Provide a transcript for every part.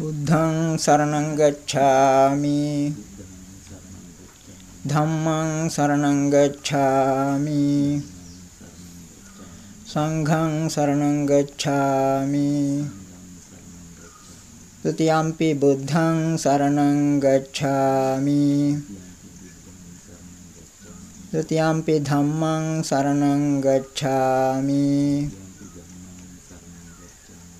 බුද්ධං සරණං ගච්ඡාමි. ධම්මං සරණං ගච්ඡාමි. සංඝං සරණං ගච්ඡාමි. ဒ ුතියම්පි බුද්ධං සරණං ගච්ඡාමි. ဒ ුතියම්පි ධම්මං සරණං ගච්ඡාමි.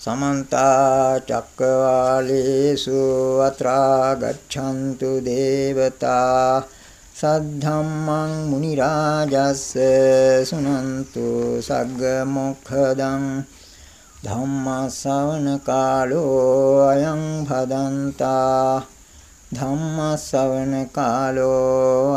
තබ්බං සමන්ත චක්කවාලේසු අත්‍රා ගච්ඡන්තු දේවතා සද්ධම්මං මුනි රාජස්ස සුනන්තු සග්ග මොක්ඛදං ධම්ම ශ්‍රවණ කාලෝ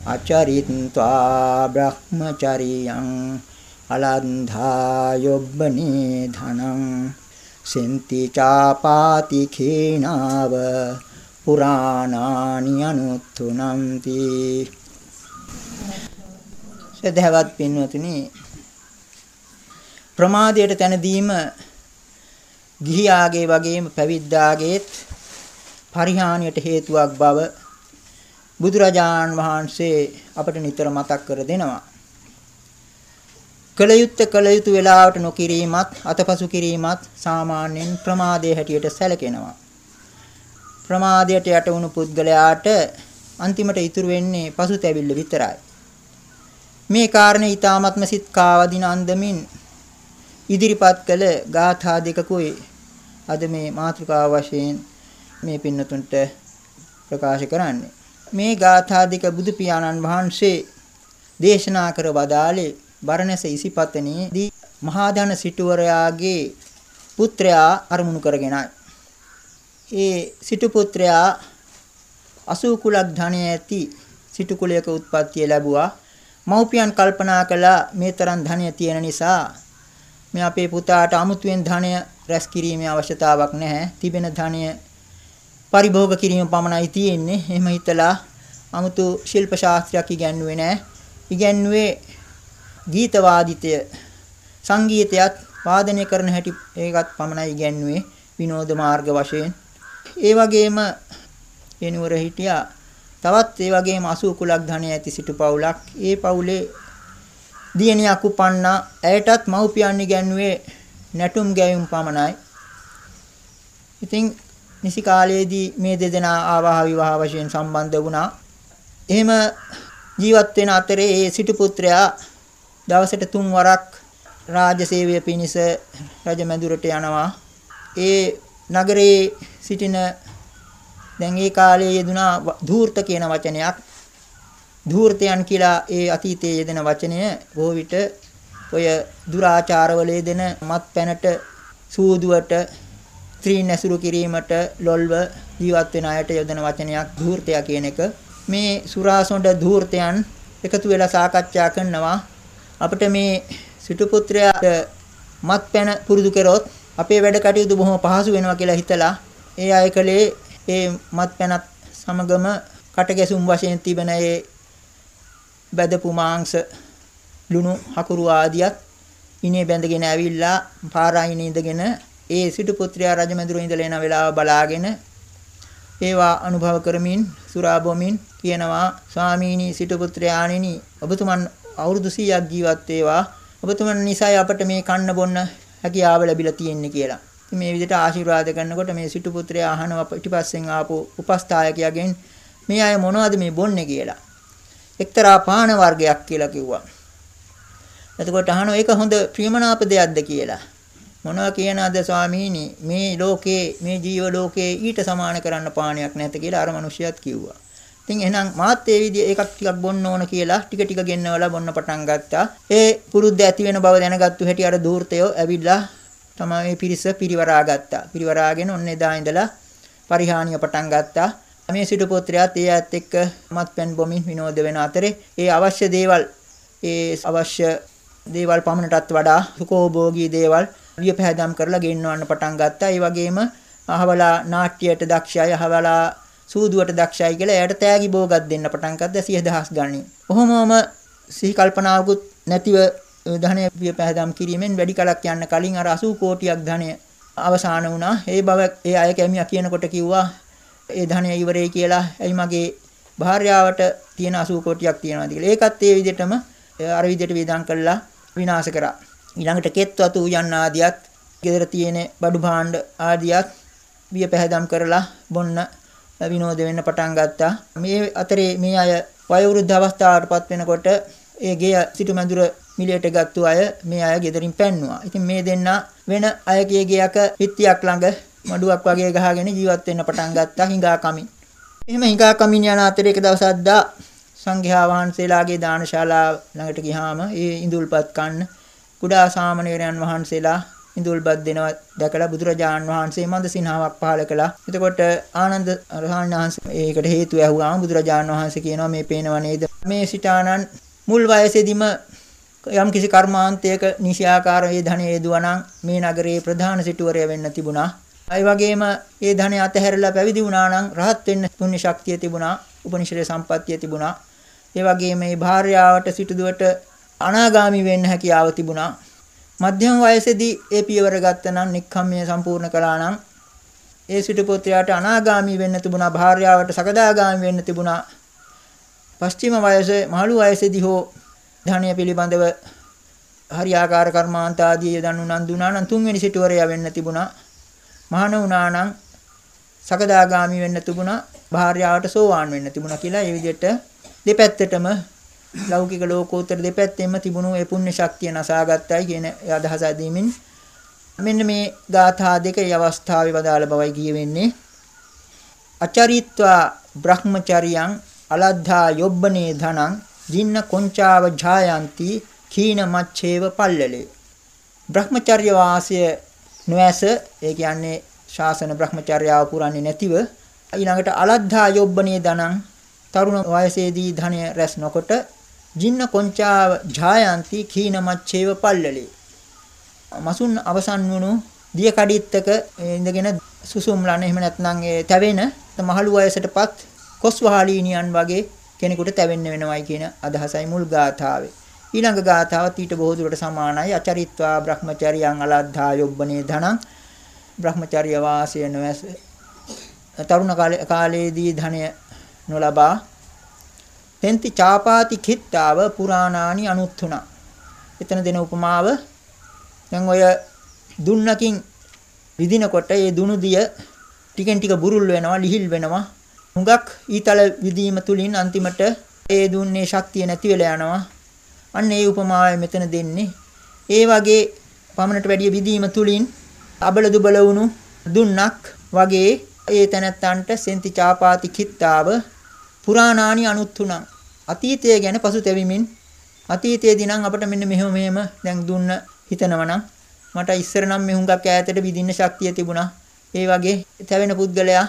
අචරිත්වා බ්‍රහ්මචරියං අලන්ධා යොබ්බනේ ධනං සෙන්ති චාපාති khේනාව පුරාණානි අනුත්තුනන්ති සදහවත් පින්වතුනි ප්‍රමාදයට තැන දීම ගිහියාගේ වගේම පැවිද්දාගේත් පරිහානියට හේතුවක් බව බුදුරජාන් වහන්සේ අපට නිතර මතක් කර දෙනවා කල යුත්තේ කල යුතු වෙලාවට නොකිරීමත් අතපසු කිරීමත් සාමාන්‍යයෙන් ප්‍රමාදයේ හැටියට සැලකෙනවා. ප්‍රමාදයට යට වුණු පුද්ගලයාට අන්තිමට ඉතුරු වෙන්නේ පසුතැවිල්ල විතරයි. මේ කාරණේ ඊ타ත්ම සිත් කාවදින අන්දමින් ඉදිරිපත් කළ ගාථා දෙකකුයි අද මේ මාතෘකාව වශයෙන් මේ පින්නතුන්ට ප්‍රකාශ කරන්නේ. මේ ගාථා දෙක බුදු පියාණන් වහන්සේ දේශනා කර වදාළේ බරණැස ඉසිපතනේදී මහාධන සිටුවරයාගේ පුත්‍රයා අරමුණු කරගෙනයි. ඒ සිටු පුත්‍රයා 80 කුලක් ධනය ඇති සිටු කුලයක උත්පත්තිය ලැබුවා. මව්පියන් කල්පනා කළා මේ තරම් ධනය තියෙන නිසා මේ අපේ පුතාට අමුතුවෙන් ධනය රැස් කිරීමේ අවශ්‍යතාවක් නැහැ. තිබෙන ධනය පරිභෝග කිරීම පමණයි තියෙන්නේ. එහෙම හිතලා 아무තු ශිල්ප ශාස්ත්‍රයක් ඉගැන්වුවේ නැහැ. ඉගැන්වුවේ ගීත වාදිතය සංගීතයත් වාදනය කරන හැටි ඒකත් පමණයි ඉගැන්වුවේ විනෝද මාර්ග වශයෙන්. ඒ වගේම එනුවර හිටියා තවත් ඒ වගේම 80 කුලක් ධනය ඇති සිටු පවුලක්. ඒ පවුලේ දියණියක් උපන්නා. ඇයටත් මව්පියන් ඉගැන්වුවේ නැටුම් ගැයුම් පමණයි. ඉතින් නිසි කාලයේදී මේ දෙදෙනා ආවාහ විවාහ වශයෙන් සම්බන්ධ වුණා. එහෙම ජීවත් වෙන අතරේ ඒ සිටු පුත්‍රයා දවසට තුන් වරක් රාජසේවය පිණිස රජමැදුරට යනවා. ඒ නගරේ සිටින දැන් ඒ කාලයේ යෙදුනා ධූර්ත කියන වචනයක් ධූර්තයන් කියලා ඒ අතීතයේ යෙදෙන වචනය බොහෝ විට ඔය දුරාචාරවල යෙදෙන මත්පැනට සූදුවට ස්ත්‍රීන් ඇසුරු කිරීමට ලොල්ව ජීවත් වෙන අයට යොදන වචනයක් ධූර්තය කියන එක. මේ සුරාසොඬ ධූර්තයන් එකතු වෙලා සාකච්ඡා කරනවා. අපිට මේ සිටු පුත්‍රයාට මත්පැන පුරුදු කරොත් අපේ වැඩ කටයුතු බොහොම පහසු වෙනවා කියලා හිතලා ඒ අය කලේ ඒ මත්පැනත් සමගම කටගැසුම් වශයෙන් තිබෙන ඒ බදපු මාංශ ලුණු හකුරු ආදියත් ඉනේ බැඳගෙන ඇවිල්ලා පාරායිනේ ඉඳගෙන ඒ සිටු පුත්‍රයා රජමැදුර ඉඳලා එන වෙලාව බලාගෙන ඒවා අනුභව කරමින් සුරා බොමින් කියනවා ස්වාමීනි සිටු පුත්‍රයාණෙනි ඔබතුමන් අවුරුදු 100ක් ජීවත් වේවා ඔබතුමන් නිසා අපට මේ කන්න බොන්න හැකියාව ලැබිලා තියෙන්නේ කියලා. මේ විදිහට ආශිර්වාද කරනකොට මේ සිටු පුත්‍රයා අහනවා පිටිපස්සෙන් ආපු උපස්ථායකයාගෙන් මේ අය මොනවද මේ බොන්නේ කියලා. එක්තරා පාන වර්ගයක් කියලා කිව්වා. එතකොට අහනවා ඒක හොඳ ප්‍රියමනාප දෙයක්ද කියලා. මොනවා කියනවාද ස්වාමීනි මේ ලෝකේ මේ ජීව ලෝකේ ඊට සමාන කරන්න පානයක් නැත කියලා අර මිනිහයාත් කිව්වා. ඉතින් එහෙනම් මාත් ඒ විදිහ එකක් ටිකක් බොන්න ඕන කියලා ටික ටික ගෙන්නවලා බොන්න පටන් ගත්තා. ඒ පුරුද්ද ඇති වෙන බව දැනගත්තු හැටි අර දූර්තයෝ ඇවිල්ලා තමයි මේ පිරිස පිරිවරා ගත්තා. පිරිවරාගෙන ඔන්න එදා ඉඳලා පරිහානිය පටන් ගත්තා. මේ සිටු පුත්‍රයාත් ඒ ඇත් එක්ක මත්පැන් බොමින් විනෝද වෙන අතරේ ඒ අවශ්‍ය දේවල් ඒ අවශ්‍ය දේවල් පමණටත් වඩා සුඛෝභෝගී දේවල් වියපැහැදම් කරලා ගෙන්නවන්න පටන් ගත්තා. ඒ වගේම අහවලා නාට්‍යයට දක්ෂයි, අහවලා සූදුවට දක්ෂයි කියලා එයාට තෑගි බෝගක් දෙන්න පටන් ගත්තා 10000 ගණන්. කොහොමම සිහි කල්පනාවකුත් නැතිව ධනය පැහැදම් කිරීමෙන් වැඩි කලක් යන්න කලින් අර 80 කෝටියක් ධනය අවසාන වුණා. ඒ බව ඒ අය කැමියා කියනකොට කිව්වා ඒ ධනය ඉවරයි කියලා. එයි මගේ භාර්යාවට තියෙන 80 කෝටියක් තියෙනවාද කියලා. ඒකත් ඒ විදිහටම අර විදිහට වේදම් කළා විනාශ කරා. ඊළඟට කෙත් වතු යන්න ආදියත්, ගෙදර තියෙන බඩු භාණ්ඩ ආදියත් විය පැහැදම් කරලා බොන්න විනෝද වෙන්න පටන් ගත්තා. මේ අතරේ මේ අය වයෝවෘද්ධ අවස්ථාවටපත් වෙනකොට ඒ ගේ සිටු මැදුර මිලයට ගත්තු අය මේ අය ගෙදරින් පැන්නුවා. ඉතින් මේ දෙන්නා වෙන අයගේ ගෙයක පිටියක් ළඟ මඩුවක් වගේ ගහගෙන ජීවත් වෙන්න පටන් ගත්තා හිඟා කමින්. එහෙම හිඟා කමින් යන අතරේ එක දවසක් දා සංඝයා වහන්සේලාගේ දානශාලාව ළඟට ගියාම ඒ ඉඳුල්පත් කන්න කුඩා සාමණේරයන් වහන්සේලා ඉඳුල්පත් දෙනවා දැකලා බුදුරජාණන් වහන්සේ මන්ද සිනහාවක් පහල කළා. එතකොට ආනන්ද රහණාංශ ඒකට හේතු ඇහුවාම බුදුරජාණන් වහන්සේ කියනවා මේ පේනව නේද මේ සිතානන් මුල් වයසේදීම යම් කිසි කර්මාන්තයක නිශ්‍යාකාරයේ ධනෙ යෙදුවා නම් මේ නගරේ ප්‍රධාන සිටුවරය වෙන්න තිබුණා. ඒ වගේම ඒ ධනෙ අතහැරලා පැවිදි වුණා නම් රහත් වෙන්න පුණ්‍ය ශක්තිය තිබුණා. උපනිෂදේ සම්පත්තිය තිබුණා. ඒ වගේම මේ භාර්යාවට සිටුදුවට අනාගාමි වෙන්න හැකියාව තිබුණා. මධ්‍යම වයසේදී ඒ පියවර ගත්තා නම් නික්කම්මිය සම්පූර්ණ කළා නම් ඒ සිටු පුත්‍රයාට අනාගාමි වෙන්න තිබුණා. භාර්යාවට සකදාගාමි වෙන්න තිබුණා. පස්චිම වයසේ මහලු වයසේදී හෝ ධානය පිළිබඳව හරියාකාර කර්මාන්ත ආදී යදන් උනන්දුනා නම් තුන්වෙනි සිටුවරයා වෙන්න තිබුණා. මහාන වුණා නම් සකදාගාමි වෙන්න තිබුණා. භාර්යාවට සෝවාන් වෙන්න තිබුණා කියලා ඒ විදිහට දෙපැත්තටම ලෞකික ලෝකෝත්තර දෙපැත්තෙම තිබුණු ඒ පුණ්‍ය ශක්තිය නසාගත්තයි කියන අදහස ඇදීමින් මෙන්න මේ ගාථා දෙක ඒ අවස්ථාවේ වදාළ බවයි කියවෙන්නේ. අචරිත්වා බ්‍රහ්මචරියං අලද්ධා යොබ්බනේ ධනං ජින්න කොංචාව ඡායන්ති කීන මච්ඡේව පල්ලලේ. Brahmacharya වාසය නොඇස ඒ කියන්නේ ශාසන Brahmacharyaව පුරන්නේ නැතිව ඊළඟට අලද්ධා යොබ්බනේ දනං තරුණ වයසේදී ධනය රැස් නොකොට ජින්න කොංචාව ඡායන්ති කීන මච්චේව පල්ලලේ. මසුන් අවසන් වුණු දිය කඩਿੱත්තක ඉඳගෙන සුසුම්ලන එහෙම නැත්නම් ඒ තැවෙන මහලු වයසටපත් කොස් වහලීනියන් වගේ කෙනෙකුට තැවෙන්න වෙනවයි කියන අදහසයි මුල් ගාථාවේ. ඊළඟ ගාථාවත් ඊට බොහෝ දුරට සමානයි. අචරිත්වා බ්‍රහ්මචර්යයන් අලද්ධා යොබ්බනේ ධනං. බ්‍රහ්මචර්ය වාසය නොඇස තරුණ කාලයේදී ධනය නොලබා තෙන්ති චාපාති කිත්තාව පුරාණානි අනුත්තුණා. එතන දෙන උපමාව දැන් ඔය දුන්නකින් විදිනකොට ඒ දුනු දිය ටිකෙන් ටික බුරුල් වෙනවා ලිහිල් වෙනවා. හුඟක් ඊතල විදීම තුලින් අන්තිමට ඒ දුන්නේ ශක්තිය නැති වෙලා යනවා. අන්න ඒ උපමාවයි මෙතන දෙන්නේ. ඒ වගේ පමණට වැඩිය විදීම තුලින් අබල දුබල වුණු දුන්නක් වගේ ඒ තැනැත්තන්ට සෙන්ති චාපාති කිත්තාව පුරාණානි අනුත්තුණං අතීතය ගැන පසුතැවිමින් අතීතයේදී නම් අපිට මෙන්න මෙහෙම මෙහෙම දැන් දුන්න හිතනවනම් මට ඉස්සර නම් මේ හුඟක් ඈතට විදින්න ශක්තිය තිබුණා. ඒ වගේ තැවෙන පුද්ගලයා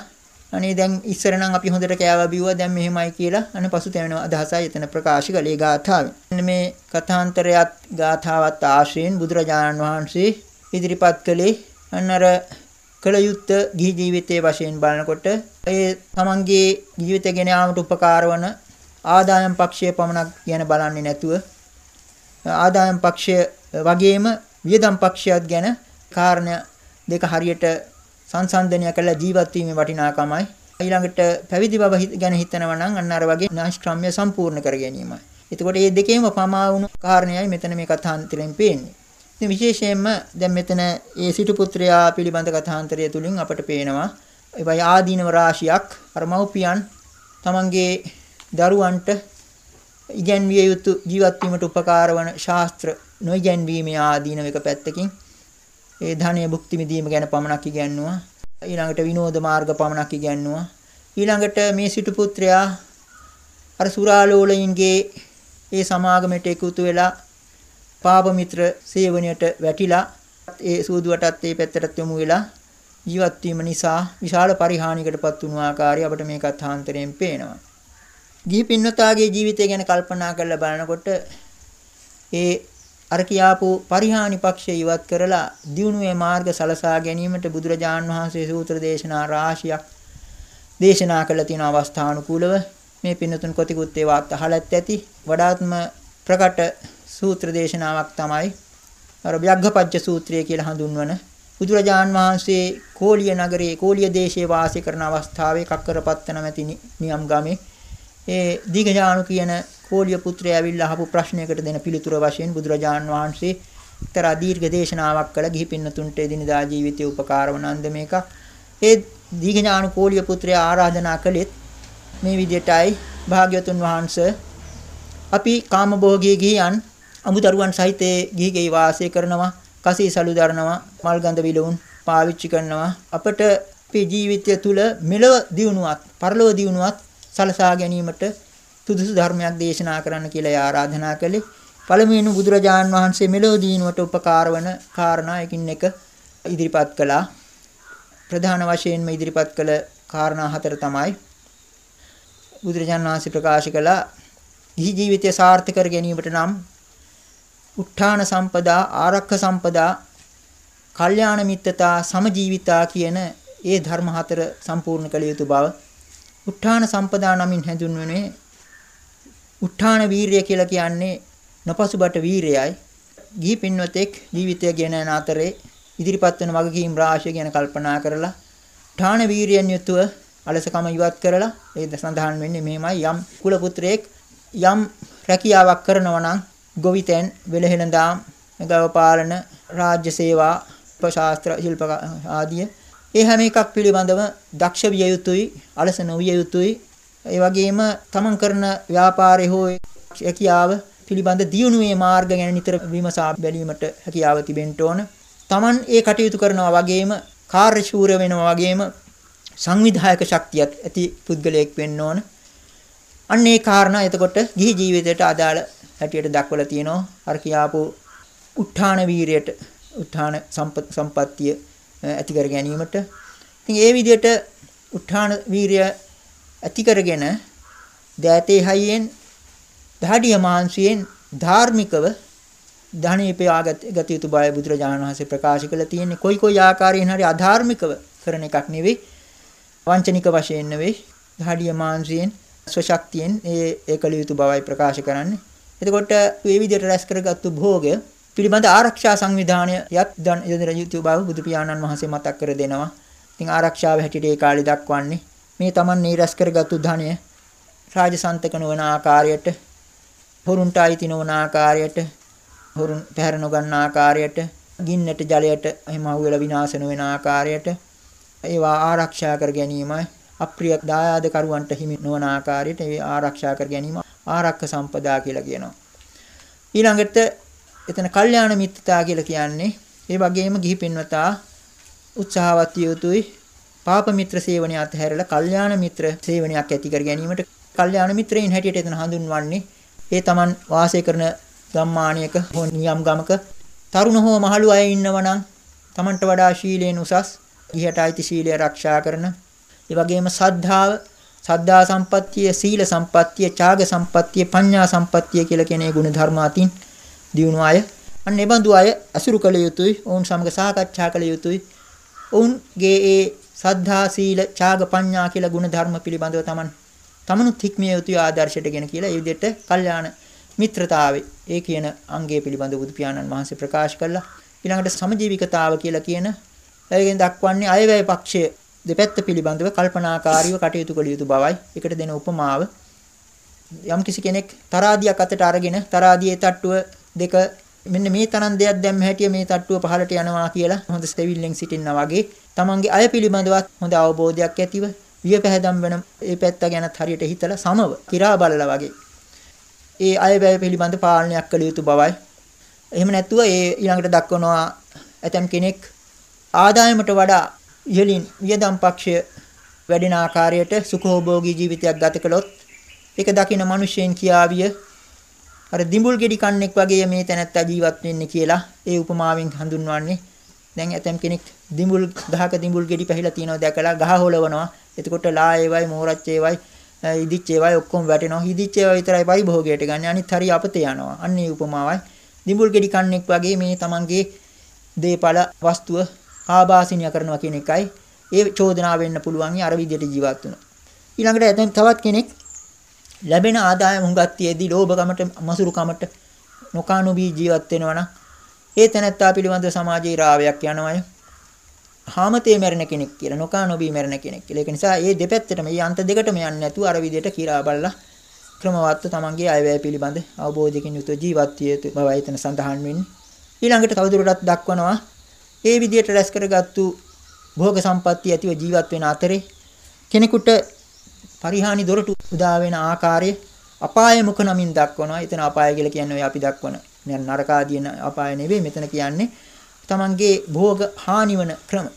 අනේ දැන් ඉස්සර නම් අපි හොඳට කෑවා බිව්වා දැන් මෙහෙමයි කියලා අන පසුතැවෙන අදහසයි එතන ප්‍රකාශ කළේ ගාථාවෙන්. මේ කථාන්තරයත් ගාථාවත් ආශ්‍රයෙන් බුදුරජාණන් වහන්සේ ඉදිරිපත් කළේ අන්නර කල යුත්ත ගිහි ජීවිතයේ වශයෙන් බලනකොට ඒ තමන්ගේ ජීවිතය ගෙන යාමට උපකාර වන ආදායම් පක්ෂය පමණක් ගැන බලන්නේ නැතුව ආදායම් පක්ෂය වගේම වියදම් පක්ෂයත් ගැන කාරණා දෙක හරියට සංසන්දනය කරලා ජීවත් වීමේ වටිනාකමයි ඊළඟට පැවිදි බව ගැන හිතනවා නම් අන්න අර වගේ නාෂ්ක්‍රම්‍ය සම්පූර්ණ කර ගැනීමයි. එතකොට මේ දෙකේම පමා වුණු කාරණයයි මෙතන මේ කථාන්තරයෙන් පේන්නේ. ඉතින් විශේෂයෙන්ම දැන් මෙතන ඒ සිටු පුත්‍රයා පිළිබඳ කථාන්තරය තුලින් අපට පේනවා ඒවයි ආදීනව රාශියක් අර මව්පියන් තමන්ගේ දරුවන්ට ඉගැන්විය යුතු ජීවත් වීමට උපකාර වන ශාස්ත්‍ර නොඉගැන්වීමේ ආදීනව එක පැත්තකින් ඒ ධනය භුක්ති විඳීම ගැන පමණක් ඉගැන්නුවා. ඊළඟට විනෝද මාර්ග පමණක් ඉගැන්නුවා. ඊළඟට මේ සිටු පුත්‍රයා අර සුරාලෝලයින්ගේ ඒ සමාගමට එකතු වෙලා පාප මිත්‍ර සේවනයට වැටිලා ඒ සූදුවටත් ඒ පැත්තටත් යොමු වෙලා ජීවත් වීම නිසා විශාල පරිහානියකටපත් වුණු ආකාරය අපිට මේ කථාන්තරයෙන් පේනවා. ගිහි පින්වතාගේ ජීවිතය ගැන කල්පනා කරලා බලනකොට ඒ අර කියාපු පරිහානි පක්ෂය ඉවත් කරලා දියුණුවේ මාර්ග සලසා ගැනීමට බුදුරජාන් වහන්සේ සූත්‍ර දේශනා රාශියක් දේශනා කළ තියෙන අවස්ථානුකූලව මේ පින්නතුන් කොතිකුත් ඒවත් අහලත් ඇති වඩාත්ම ප්‍රකට සූත්‍ර දේශනාවක් තමයි අර ව්‍යග්ගපච්ච සූත්‍රය කියලා හඳුන්වන බුදුරජාන් වහන්සේ කෝලිය නගරයේ කෝලිය දේශයේ වාසය කරන අවස්ථාවේ කක්කරපත්ත නැමැති නියම් ගමේ ඒ දීඝජානු කියන කෝලිය පුත්‍රයා ඇවිල්ලා අහපු ප්‍රශ්නයකට දෙන පිළිතුර වශයෙන් බුදුරජාන් වහන්සේ එක්තරා දීර්ඝ දේශනාවක් කළ ගිහි පින්නතුන්ට එදිනදා ජීවිතයේ උපකාර වන අන්ද මේක. ඒ දීඝඥාන කෝලිය පුත්‍රයා ආරාධනා කළෙත් මේ විදියටයි භාග්‍යවතුන් වහන්සේ අපි කාමභෝගී ගියන් අමුදරුවන් සහිත ගිහිගෙයි වාසය කරනවා කසී සලු දරනවා මල් ගඳ විලවුන් පාවිච්චි කරනවා අපට අපේ ජීවිතය තුළ මෙලව දියුණුවත් පරලොව දියුණුවත් සලසා ගැනීමට සුදුසු ධර්මයක් දේශනා කරන්න කියලා ආරාධනා කළේ. පළමුවෙනි බුදුරජාන් වහන්සේ මෙලෝ දීනුවට උපකාර වන කාරණා එකින් එක ඉදිරිපත් කළා. ප්‍රධාන වශයෙන්ම ඉදිරිපත් කළ කාරණා හතර තමයි බුදුරජාන් වහන්සේ ප්‍රකාශ කළා ගිහි ජීවිතය සාර්ථක කර ගැනීමට නම් උත්ථාන සම්පදා ආරක්ෂ සම්පදා කල්යාණ මිත්තතා සමජීවිතා කියන ඒ ධර්ම හතර සම්පූර්ණ කළ යුතු බව උත්ථාන සම්පදා නමින් හැඳුන්වන්නේ උත්ථාන වීරිය කියලා කියන්නේ නොපසුබට වීරයයි. ගිහි පින්වතෙක් ජීවිතය ගෙන යන අතරේ ඉදිරිපත් වෙන වගකීම් රාශිය ගැන කල්පනා කරලා ඨාන වීරියෙන් යුතුව අලසකම ඉවත් කරලා ඒ සඳහන් වෙන්නේ මෙහෙමයි යම් කුල පුත්‍රයෙක් යම් රැකියාවක් කරනවා නම් ගොවිතැන් වෙලහෙළඳාම් ගව පාලන රාජ්‍ය සේවා ශාස්ත්‍ර ශිල්ප ආදිය ඒ හැම එකක් පිළිබඳව දක්ෂ විය යුතුයි අලස නොවිය යුතුයි ඒ වගේම තමන් කරන ව්‍යාපාරය හෝ හැකියාව පිළිබඳ දියුණුවේ මාර්ග ගැන නිතර විමසා බැලීමට හැකියාව තිබෙන්න ඕන. තමන් ඒ කටයුතු කරනවා වගේම කාර්යශූර වෙනවා වගේම සංවිධායක ශක්තියක් ඇති පුද්ගලයෙක් වෙන්න ඕන. අන්න ඒ කාරණා එතකොට ගිහි ජීවිතයට අදාළ හැටියට දක්වලා තියෙනවා. අර කියාපු උත්හාන වීරයට උත්හාන සම්පත්තිය ඇති කර ගැනීමට. ඉතින් ඒ විදිහට උත්හාන වීරිය ඇති කරගෙන දෑතේ හයියෙන් දහඩිය මාංශයෙන් ධාර්මිකව ධනෙ පයාගත ගත යුතු බය බුදුරජාණන් වහන්සේ ප්‍රකාශ කළ තියෙන්නේ කොයි කොයි ආකාරයෙන් හරි අධාර්මිකව කරන එකක් නෙවෙයි වංචනික වශයෙන් නෙවෙයි දහඩිය මාංශයෙන් ස්වශක්තියෙන් ඒ ඒකල යුතු බවයි ප්‍රකාශ කරන්නේ එතකොට මේ විදිහට රැස් කරගත්තු භෝගය පිළිබඳ ආරක්ෂා සංවිධානය යත් යොදන යුතු බව බුදු පියාණන් වහන්සේ මතක් කර දෙනවා. ඉතින් ආරක්ෂාව හැටියට ඒ කාලේ දක්වන්නේ මේ Taman මේ රැස් කරගත්තු ධනය රාජසන්තක නොවන ආකාරයට හොරුන්ට අයිති නොවන ආකාරයට හොරුන් පැහැර නොගන්න ආකාරයට ගින්නට ජලයට එහෙම අහුවෙලා විනාශ නොවන ආකාරයට ඒවා ආරක්ෂා කර ගැනීමයි අප්‍රිය දායාද කරුවන්ට හිමි නොවන ආකාරයට ඒ ආරක්ෂා කර ගැනීම ආරක්ක සම්පදා කියලා කියනවා. ඊළඟට එතන කල්යාණ මිත්‍රතා කියලා කියන්නේ ඒ වගේම ගිහි පින්වතා උත්සාහවත් යුතුයි පාප මිත්‍ර සේවනය අතහැරලා කල්යාණ මිත්‍ර සේවනයක් ඇති කර ගැනීමට කල්යාණ මිත්‍රයින් හැටියට එතන හඳුන්වන්නේ ඒ Taman වාසය කරන ගම්මානයක හෝ නියම් ගමක තරුණ හෝ මහලු අය ඉන්නවනම් Tamanට වඩා ශීලයෙන් උසස් ගිහට අයිති ශීලය ආරක්ෂා කරන ඒ වගේම සද්ධාව සද්ධා සම්පත්තිය සීල සම්පත්තිය ඡාග සම්පත්තිය පඤ්ඤා සම්පත්තිය කියලා කියන ඒ ගුණ ධර්ම අතින් දියුණු අය අන්න ඒ බඳු අය අසුරු කළ යුතුයි ඔවුන් සමග සාකච්ඡා කළ යුතුයි. ඔවුන්ගේ ඒ සද්ධා සීල ඡාග පඤ්ඤා කියලා ගුණ ධර්ම පිළිබඳව Taman තමනුත් හික්මිය යුතුයි ආදර්ශයටගෙන කියලා. ඒ විදිහට කල්යාණ මිත්‍රතාවේ ඒ කියන අංගය පිළිබඳව බුදු පියාණන් වහන්සේ ප්‍රකාශ කළා. ඊළඟට සමජීවිකතාව කියලා කියන ඒකෙන් දක්වන්නේ අයවැය පක්ෂය. දෙපැත්ත පිළිබඳව කල්පනාකාරීව කටයුතු කළ යුතු බවයි. ඒකට දෙන උපමාව යම් කිසි කෙනෙක් තරාදියක් අතට අරගෙන තරාදියේ තට්ටුව දෙක මෙන්න මේ තරම් දෙයක් දැම්ම හැටිය මේ තට්ටුව පහළට යනවා කියලා හොඳ ස්ටෙවිල්ලෙන් සිටිනා වගේ තමන්ගේ අය පිළිබඳවත් හොඳ අවබෝධයක් ඇතිව වියපැහැදම් වෙන ඒ පැත්ත ගැනත් හරියට හිතලා සමව කිරා බලලා වගේ ඒ අය වැය පිළිබඳ පාලනයක් කළ යුතු බවයි. එහෙම නැත්නම් ඒ ඊළඟට දක්වනවා ඇතම් කෙනෙක් ආදායමට වඩා ඉහළින් වියදම් පක්ෂය වැඩෙන ආකාරයට සුඛෝභෝගී ජීවිතයක් ගත කළොත් ඒක දකින මිනිසෙන් කියාවිය අර දිඹුල් ගෙඩි කන්නෙක් වගේ මේ තැනත්තා ජීවත් වෙන්නේ කියලා ඒ උපමාවෙන් හඳුන්වන්නේ. දැන් ඇතම් කෙනෙක් දිඹුල් ගහක දිඹුල් ගෙඩි පැහිලා තියෙනවා දැකලා ගහ හොලවනවා. එතකොට ලා ඒවයි මෝරච්ච ඒවයි ඉදිච්ච ඒවයි ඔක්කොම වැටෙනවා. ඉදිච්ච ඒවා විතරයි පරිභෝගයට ගන්න. අනිත් හරිය අපතේ යනවා. අන්න ඒ උපමාවයි. දිඹුල් ගෙඩි කන්නෙක් වගේ මේ තමන්ගේ දීපල වස්තුව ආభాසිනිය කරනවා කියන එකයි ඒ චෝදනාව වෙන්න පුළුවන් අර විදියට ජීවත් වෙනවා. ඊළඟට ඇතන් තවත් කෙනෙක් ලැබෙන ආදායම හුඟක් තියේදී ලෝභකමට මසුරුකමට නොකානුබී ජීවත් වෙනවා නම් ඒ තැනැත්තා පිළිබඳ සමාජීය රාවයක් යනවාය. හාමතේ මැරෙන කෙනෙක් කියලා නොකානුබී මැරෙන කෙනෙක් කියලා. ඒක නිසා මේ දෙපැත්තටම මේ අන්ත දෙකටම යන්නේ නැතුව අර විදියට කිරා බලලා ක්‍රමවත්ව තමන්ගේ අයවැය පිළිබඳ අවබෝධයකින් යුතුව ජීවත් විය යුතු බවයි එතන සඳහන් වෙන්නේ. ඊළඟට තවදුරටත් දක්වනවා ඒ විදියට රැස් කරගත්තු භෝග සම්පatti ඇතිව ජීවත් වෙන අතරේ කෙනෙකුට පරිහානි දොරටු උදා වෙන ආකාරය අපාය මුඛ නමින් දක්වනවා. එතන අපාය කියලා කියන්නේ ඔය අපි දක්වන නරක ආදීන අපාය නෙවෙයි මෙතන කියන්නේ තමන්ගේ භෝග හානිවන ක්‍රම.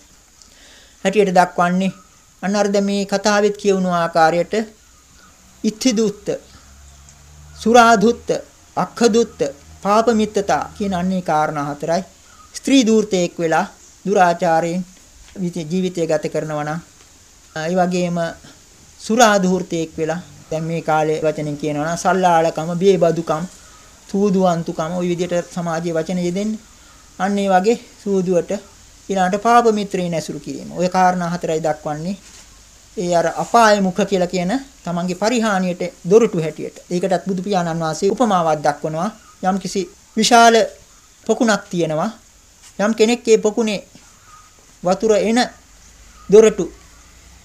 හැටියට දක්වන්නේ අන්න අර දැන් මේ කතාවෙත් කියවුණු ආකාරයට ඉත්තිදුත්ත සුරාදුත්ත අක්ඛදුත්ත පාපමිත්තතා කියන අන්නේ කාරණා හතරයි ස්ත්‍රී දූර්තයෙක් වෙලා දුරාචාරයෙන් ජීවිතය ගත කරනවා නම් ඒ වගේම සුරා දූර්තයෙක් වෙලා දැන් මේ කාලේ වචනෙන් කියනවා නම් සල්ලාලකම බේබදුකම් සූදුවන්තුකම ওই විදිහට සමාජයේ වචන යෙදෙන්නේ අන්න ඒ වගේ සූදුවට ඊළඟට පාප මිත්‍රයින් ඇසුරු කිරීම. ওই කාරණා හතරයි දක්වන්නේ. ඒ අර අපාය මුඛ කියලා කියන තමන්ගේ පරිහානියට දොරටු හැටියට. ඒකටත් බුදු පියාණන් වහන්සේ උපමාවක් දක්වනවා. යම්කිසි විශාල පොකුණක් තියෙනවා. යම් කෙනෙක් ඒ පොකුණේ වතුර එන දොරටු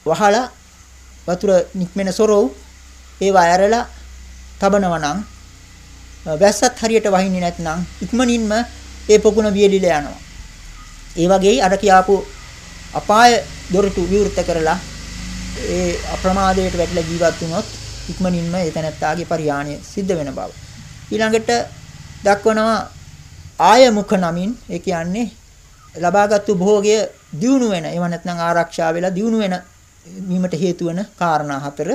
වහලා වතුර නික්මෙන සොරව් ඒවා ඇරලා තබනවා නම් වැස්සත් හරියට වහින්නේ නැත්නම් ඉක්මනින්ම ඒ පොකුණ වියලිලා යනවා. ඒ වගේ අර කියාපු අපාය දොරටු විවෘත කරලා ඒ අප්‍රමාදයට වැටලා ජීවත් වුණොත් ඉක්මනින්ම ඒ තැනත්තාගේ පරිහානිය සිද්ධ වෙන බව. ඊළඟට දක්වනවා ආය මුඛ නමින් ඒ කියන්නේ ලබාගත්තු භෝගය දියුණු වෙන ඒව නැත්නම් ආරක්ෂා වෙලා දියුණු වෙන වීමට හේතු වෙන කාරණා හතර.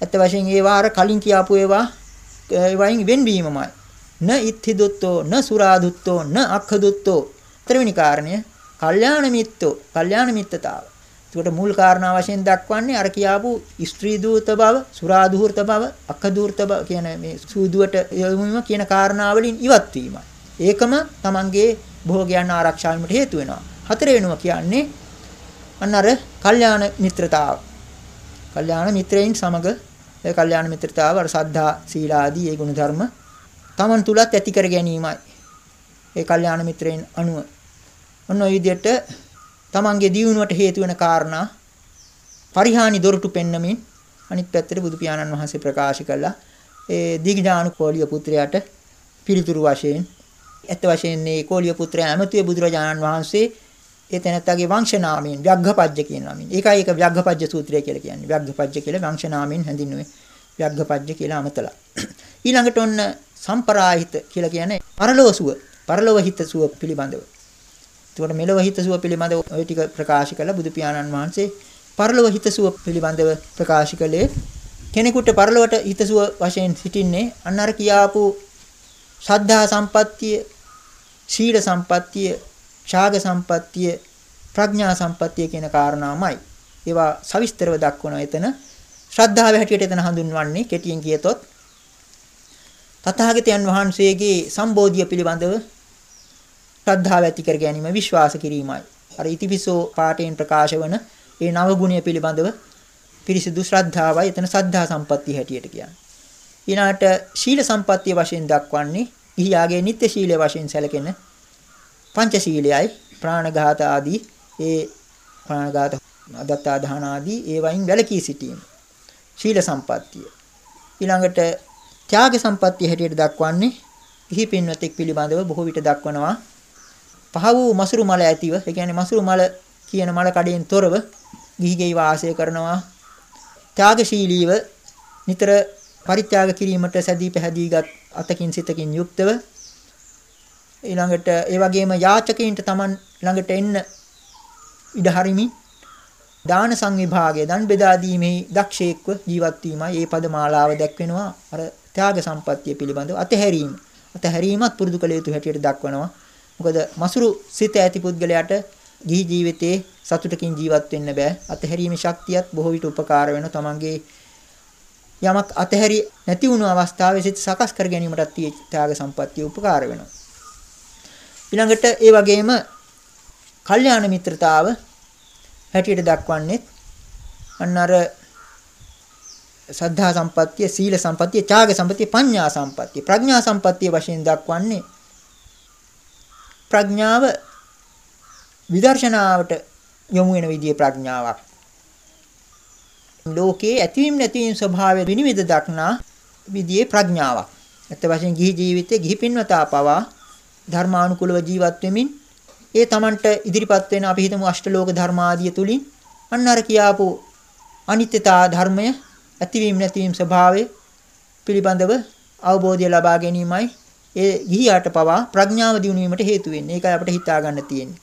ඇත්ත වශයෙන් ඒවා අර කලින් කියාපු ඒවා ඒවයින් වෙන්වීමමයි. න ඉත්ථිදුත්තෝ න සුරාදුත්තෝ න අක්ඛදුත්තෝ. ත්‍රිවෙනි කාරණය කල්යාණ මිත්තෝ කල්යාණ මිත්තතාව. ඒකට මුල් කාරණා වශයෙන් දක්වන්නේ අර කියාපු ස්ත්‍රී දූත බව, සුරා දූර්ත බව, අක දූර්ත බව කියන මේ සූදුවට යොමුම කියන කාරණා වලින් ඉවත් වීමයි. ඒකම Tamanගේ භෝගයන් ආරක්ෂා වීමට හේතු වෙනවා. හතර වෙනුව කියන්නේ අන්න අර කල්යාණ මිත්‍රතාව. කල්යාණ මිත්‍රයින් සමග ඒ කල්යාණ මිත්‍රතාව අර සද්ධා සීලාදී ඒ ගුණ ධර්ම Taman තුලත් ඇති කර ගැනීමයි. ඒ කල්යාණ මිත්‍රයින් අනුව ඔන්න ඔය විදිහට තමන්ගේ දියුණුවට හේතු වෙන කාරණා පරිහානි දොරටු පෙන්නමින් අනිත් පැත්තට බුදු පියාණන් වහන්සේ ප්‍රකාශ කළා ඒ දීඝඥාන කෝලිය පුත්‍රයාට පිළිතුරු වශයෙන් ඇත්ත වශයෙන් මේ කෝලිය පුත්‍රයා ඇමතුවේ බුදුරජාණන් වහන්සේ ඒ තැනත්තගේ වංශ නාමයෙන් ව්‍යග්ඝපජ්ජ කියන නමින්. ඒකයි ඒක ව්‍යග්ඝපජ්ජ සූත්‍රය කියලා කියන්නේ. ව්‍යග්ඝපජ්ජ කියලා වංශ නාමයෙන් හැඳින්වුවේ. ව්‍යග්ඝපජ්ජ කියලා අමතලා. ඊළඟට ඔන්න සම්පරාහිත කියලා කියන්නේ පරලෝසුව. පරලෝව හිත සුව පිළිබඳව. එතකොට මෙලොව හිතසුව පිළිබඳව ওই ටික ප්‍රකාශ කළ බුදු පියාණන් වහන්සේ පරලොව හිතසුව පිළිබඳව ප්‍රකාශ කළේ කෙනෙකුට පරලොවට හිතසුව වශයෙන් සිටින්නේ අන්න අර කියාපු ශ්‍රද්ධා සම්පත්තිය, සීල සම්පත්තිය, ඡාග සම්පත්තිය, ප්‍රඥා සම්පත්තිය කියන කාරණාමයි. ඒවා සවිස්තරව දක්වනවා එතන. ශ්‍රද්ධාව හැටියට එතන හඳුන්වන්නේ කෙටියෙන් කියතොත් තථාගතයන් වහන්සේගේ සම්බෝධිය පිළිබඳව ශ්‍රද්ධාව ඇති කර ගැනීම විශ්වාස කිරීමයි. අර ඉතිපිසෝ පාඨයෙන් ප්‍රකාශ වන ඒ නව ගුණය පිළිබඳව පිරිසිදු ශ්‍රද්ධාවයි එතන සද්ධා සම්පත්තිය හැටියට කියන්නේ. ඊළාට ශීල සම්පත්තිය වශයෙන් දක්වන්නේ ගිහියාගේ නිත්‍ය ශීලයේ වශයෙන් සැලකෙන පංච ශීලයයි ප්‍රාණඝාත ආදී ඒ ප්‍රාණඝාත අදත්තා දහන ආදී ඒ වයින් වැළකී සිටීම. ශීල සම්පත්තිය. ඊළඟට ත්‍යාග සම්පත්තිය හැටියට දක්වන්නේ ගිහි පින්වතෙක් පිළිබඳව බොහෝ විට දක්වනවා පහ වූ මසුරු මල ඇතිව ඒ කියන්නේ මසුරු මල කියන මල කඩෙන් තොරව ගිහිගෙයි වාසය කරනවා ත්‍යාගශීලීව නිතර පරිත්‍යාග කිරීමට සැදී පැහැදීගත් අතකින් සිතකින් යුක්තව ඊළඟට ඒ වගේම යාචකයින්ට Taman ළඟට එන්න ඉඩ හරිමින් දාන සංවිභාගය දන් බෙදා දීමේ දක්ෂයෙක්ව ජීවත් වීමයි මේ පදමාලාව දැක්වෙනවා අර ත්‍යාග සම්පත්තිය පිළිබඳව අතහැරීම අතහැරීමත් පුරුදු කළ යුතු හැටියට දක්වනවා මොකද මසුරු සිත ඇති පුද්ගලයාට ගිහි ජීවිතේ සතුටකින් ජීවත් වෙන්න බෑ. අතහැරීමේ ශක්තියත් බොහෝ විට උපකාර වෙනවා. තමන්ගේ යමක් අතහැරි නැති වුණු අවස්ථාවේ සිත සකස් කර ගැනීමටත් ත්‍යාග සම්පත්තිය උපකාර වෙනවා. ඊළඟට ඒ වගේම කල්යාණ මිත්‍රතාව හැටියට දක්වන්නේ අන්න අර සද්ධා සම්පත්තිය, සීල සම්පත්තිය, ත්‍යාග සම්පත්තිය, පඤ්ඤා සම්පත්තිය, ප්‍රඥා සම්පත්තිය වශයෙන් දක්වන්නේ ප්‍රඥාව විදර්ශනාවට යොමු වෙන විදිහේ ප්‍රඥාවක්. ලෝකේ ඇතිවීම නැතිවීම ස්වභාවය විනිවිද දක්නා විදිහේ ප්‍රඥාවක්. ඇත්ත වශයෙන් ගිහි ජීවිතයේ ගිහි පින්වතා පවා ධර්මානුකූලව ජීවත් වෙමින් ඒ Tamanට ඉදිරිපත් වෙන අපි හිතමු අෂ්ටලෝක ධර්මාදිය තුලින් අන්න අර කියාපු අනිත්‍යතා ධර්මය ඇතිවීම නැතිවීම ස්වභාවය පිළිබඳව අවබෝධය ලබා ගැනීමයි ඒ ගිහියාට පවා ප්‍රඥාව දිනු වීමට හේතු වෙන්නේ. ඒකයි අපිට හිතා ගන්න තියෙන්නේ.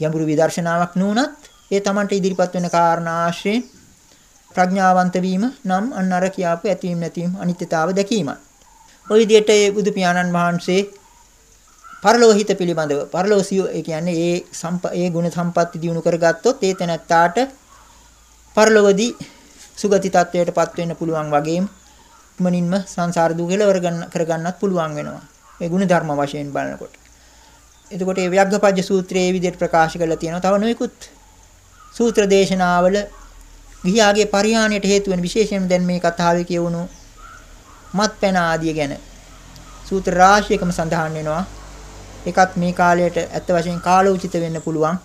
ගැඹුරු විදර්ශනාවක් නුනත් ඒ Tamanට ඉදිරිපත් වෙන කාරණා ආශ්‍රයෙන් ප්‍රඥාවන්ත වීම නම් අන්න අර කියාපු ඇතීම් නැතිවීම අනිත්‍යතාව දැකීමයි. ওই විදිහට ඒ බුදු පියාණන් වහන්සේ පරලෝහිත පිළිබඳව පරලෝසිය ඒ කියන්නේ ඒ සම්ප ඒ ගුණ සම්පatti දිනු කරගත්තොත් ඒ තැනත්තාට පරලොවදී සුගති තත්වයටපත් වෙන්න පුළුවන් වගේම මනින්ම සංසාර දුක කෙලවර කරගන්නත් පුළුවන් වෙනවා. ඒ ගුණ ධර්ම වශයෙන් බලනකොට. එතකොට මේ ව්‍යග්ගපජ්ජ සූත්‍රයේ මේ විදිහට ප්‍රකාශ කරලා තියෙනවා. තව නොයෙකුත් සූත්‍ර දේශනාවල ගිහියාගේ පරිහානියට හේතු වෙන විශේෂයෙන් දැන් මේ කතාවේ කියවුණු මත්පැන ආදිය ගැන සූත්‍ර රාශියකම සඳහන් වෙනවා. ඒකත් මේ කාලයට ඇත්ත වශයෙන් කාලෝචිත වෙන්න පුළුවන්.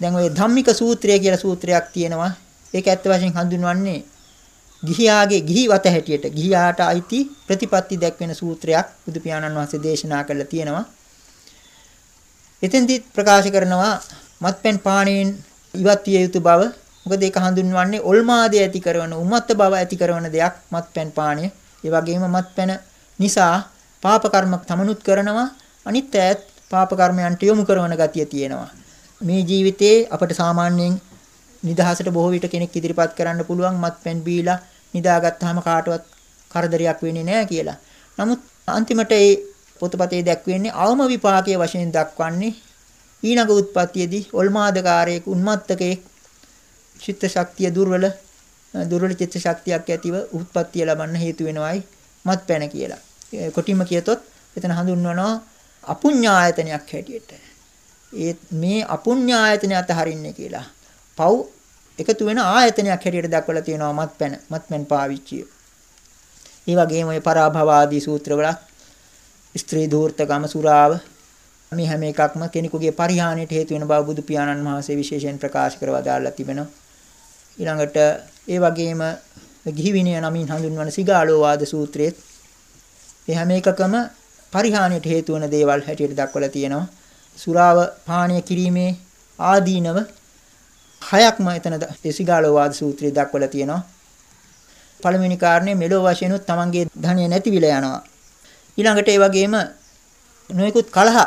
දැන් ওই ධම්මික සූත්‍රය කියලා සූත්‍රයක් තියෙනවා. ඒක ඇත්ත වශයෙන් හඳුන්වන්නේ ගිහියාගේ ගිහිවත හැටියට ගිහියාට අයිති ප්‍රතිපත්ති දැක්වෙන සූත්‍රයක් බුදු පියාණන් වහන්සේ දේශනා කරලා තියෙනවා. එතෙන්දි ප්‍රකාශ කරනවා මත්පැන් පාණයෙන් ඉවත් විය යුතු බව. මොකද ඒක හඳුන්වන්නේ ඔල්මාදේ ඇති කරන උමත්ත බව ඇති කරන දෙයක් මත්පැන් පාණය. ඒ වගේම මත්පැන නිසා පාප කර්ම තමනුත් කරනවා අනිත් ඈත් පාප කර්මයන්ට යොමු කරන ගතිය තියෙනවා. මේ ජීවිතේ අපට සාමාන්‍යයෙන් නිදහසට බොහෝ විට කෙනෙක් ඉදිරිපත් කරන්න පුළුවන් මත්පැන් බීලා නිදාගත්තාම කාටවත් කරදරයක් වෙන්නේ නැහැ කියලා. නමුත් අන්තිමට ඒ පොතපතේ දැක්වෙන්නේ අවම විපාකයේ වශයෙන් දක්වන්නේ ඊළඟ උත්පත්තියේදී ඔල්මාදකාරයෙක් උන්මත්තකෙක් චිත්ත ශක්තිය දුර්වල දුර්වල චිත්ත ශක්තියක් ඇතිව උත්පත්තිය ලබන්න හේතු වෙනවයි මත්පැන කියලා. කොටිම කියතොත් එතන හඳුන්වනවා අපුඤ්ඤායතනයක් හැටියට. ඒ මේ අපුඤ්ඤායතනය අතහරින්නේ කියලා. පව් එකතු වෙන ආයතනයක් හැටියට දක්වලා තියෙනවා මත්පැන මත්පැන් පාවිච්චිය. ඒ වගේම ඔය පරාභව ආදී සූත්‍රවල ස්ත්‍රී ධූර්තකම සුරාව මේ හැම එකක්ම කෙනෙකුගේ පරිහානියට හේතු වෙන බව බුදු පියාණන් වහන්සේ විශේෂයෙන් ප්‍රකාශ කරව දාලා තිබෙනවා. ඊළඟට ඒ වගේම ගිහි විනය නමින් හඳුන්වන සිගාලෝවාද සූත්‍රයේ ඒ හැම එකකම පරිහානියට හේතු වන දේවල් හැටියට දක්වලා තියෙනවා. සුරාව පානීය කිරීමේ ආදීනව හයක්ම එතන සිගාලෝවාද සූත්‍රයේ දක්වලා තියෙනවා. පළවෙනි කාරණේ මෙලෝ වශයෙන් උත් තමන්ගේ ධනිය නැතිවිලා යනවා. ඊළඟට ඒ වගේම නොයෙකුත් කලහ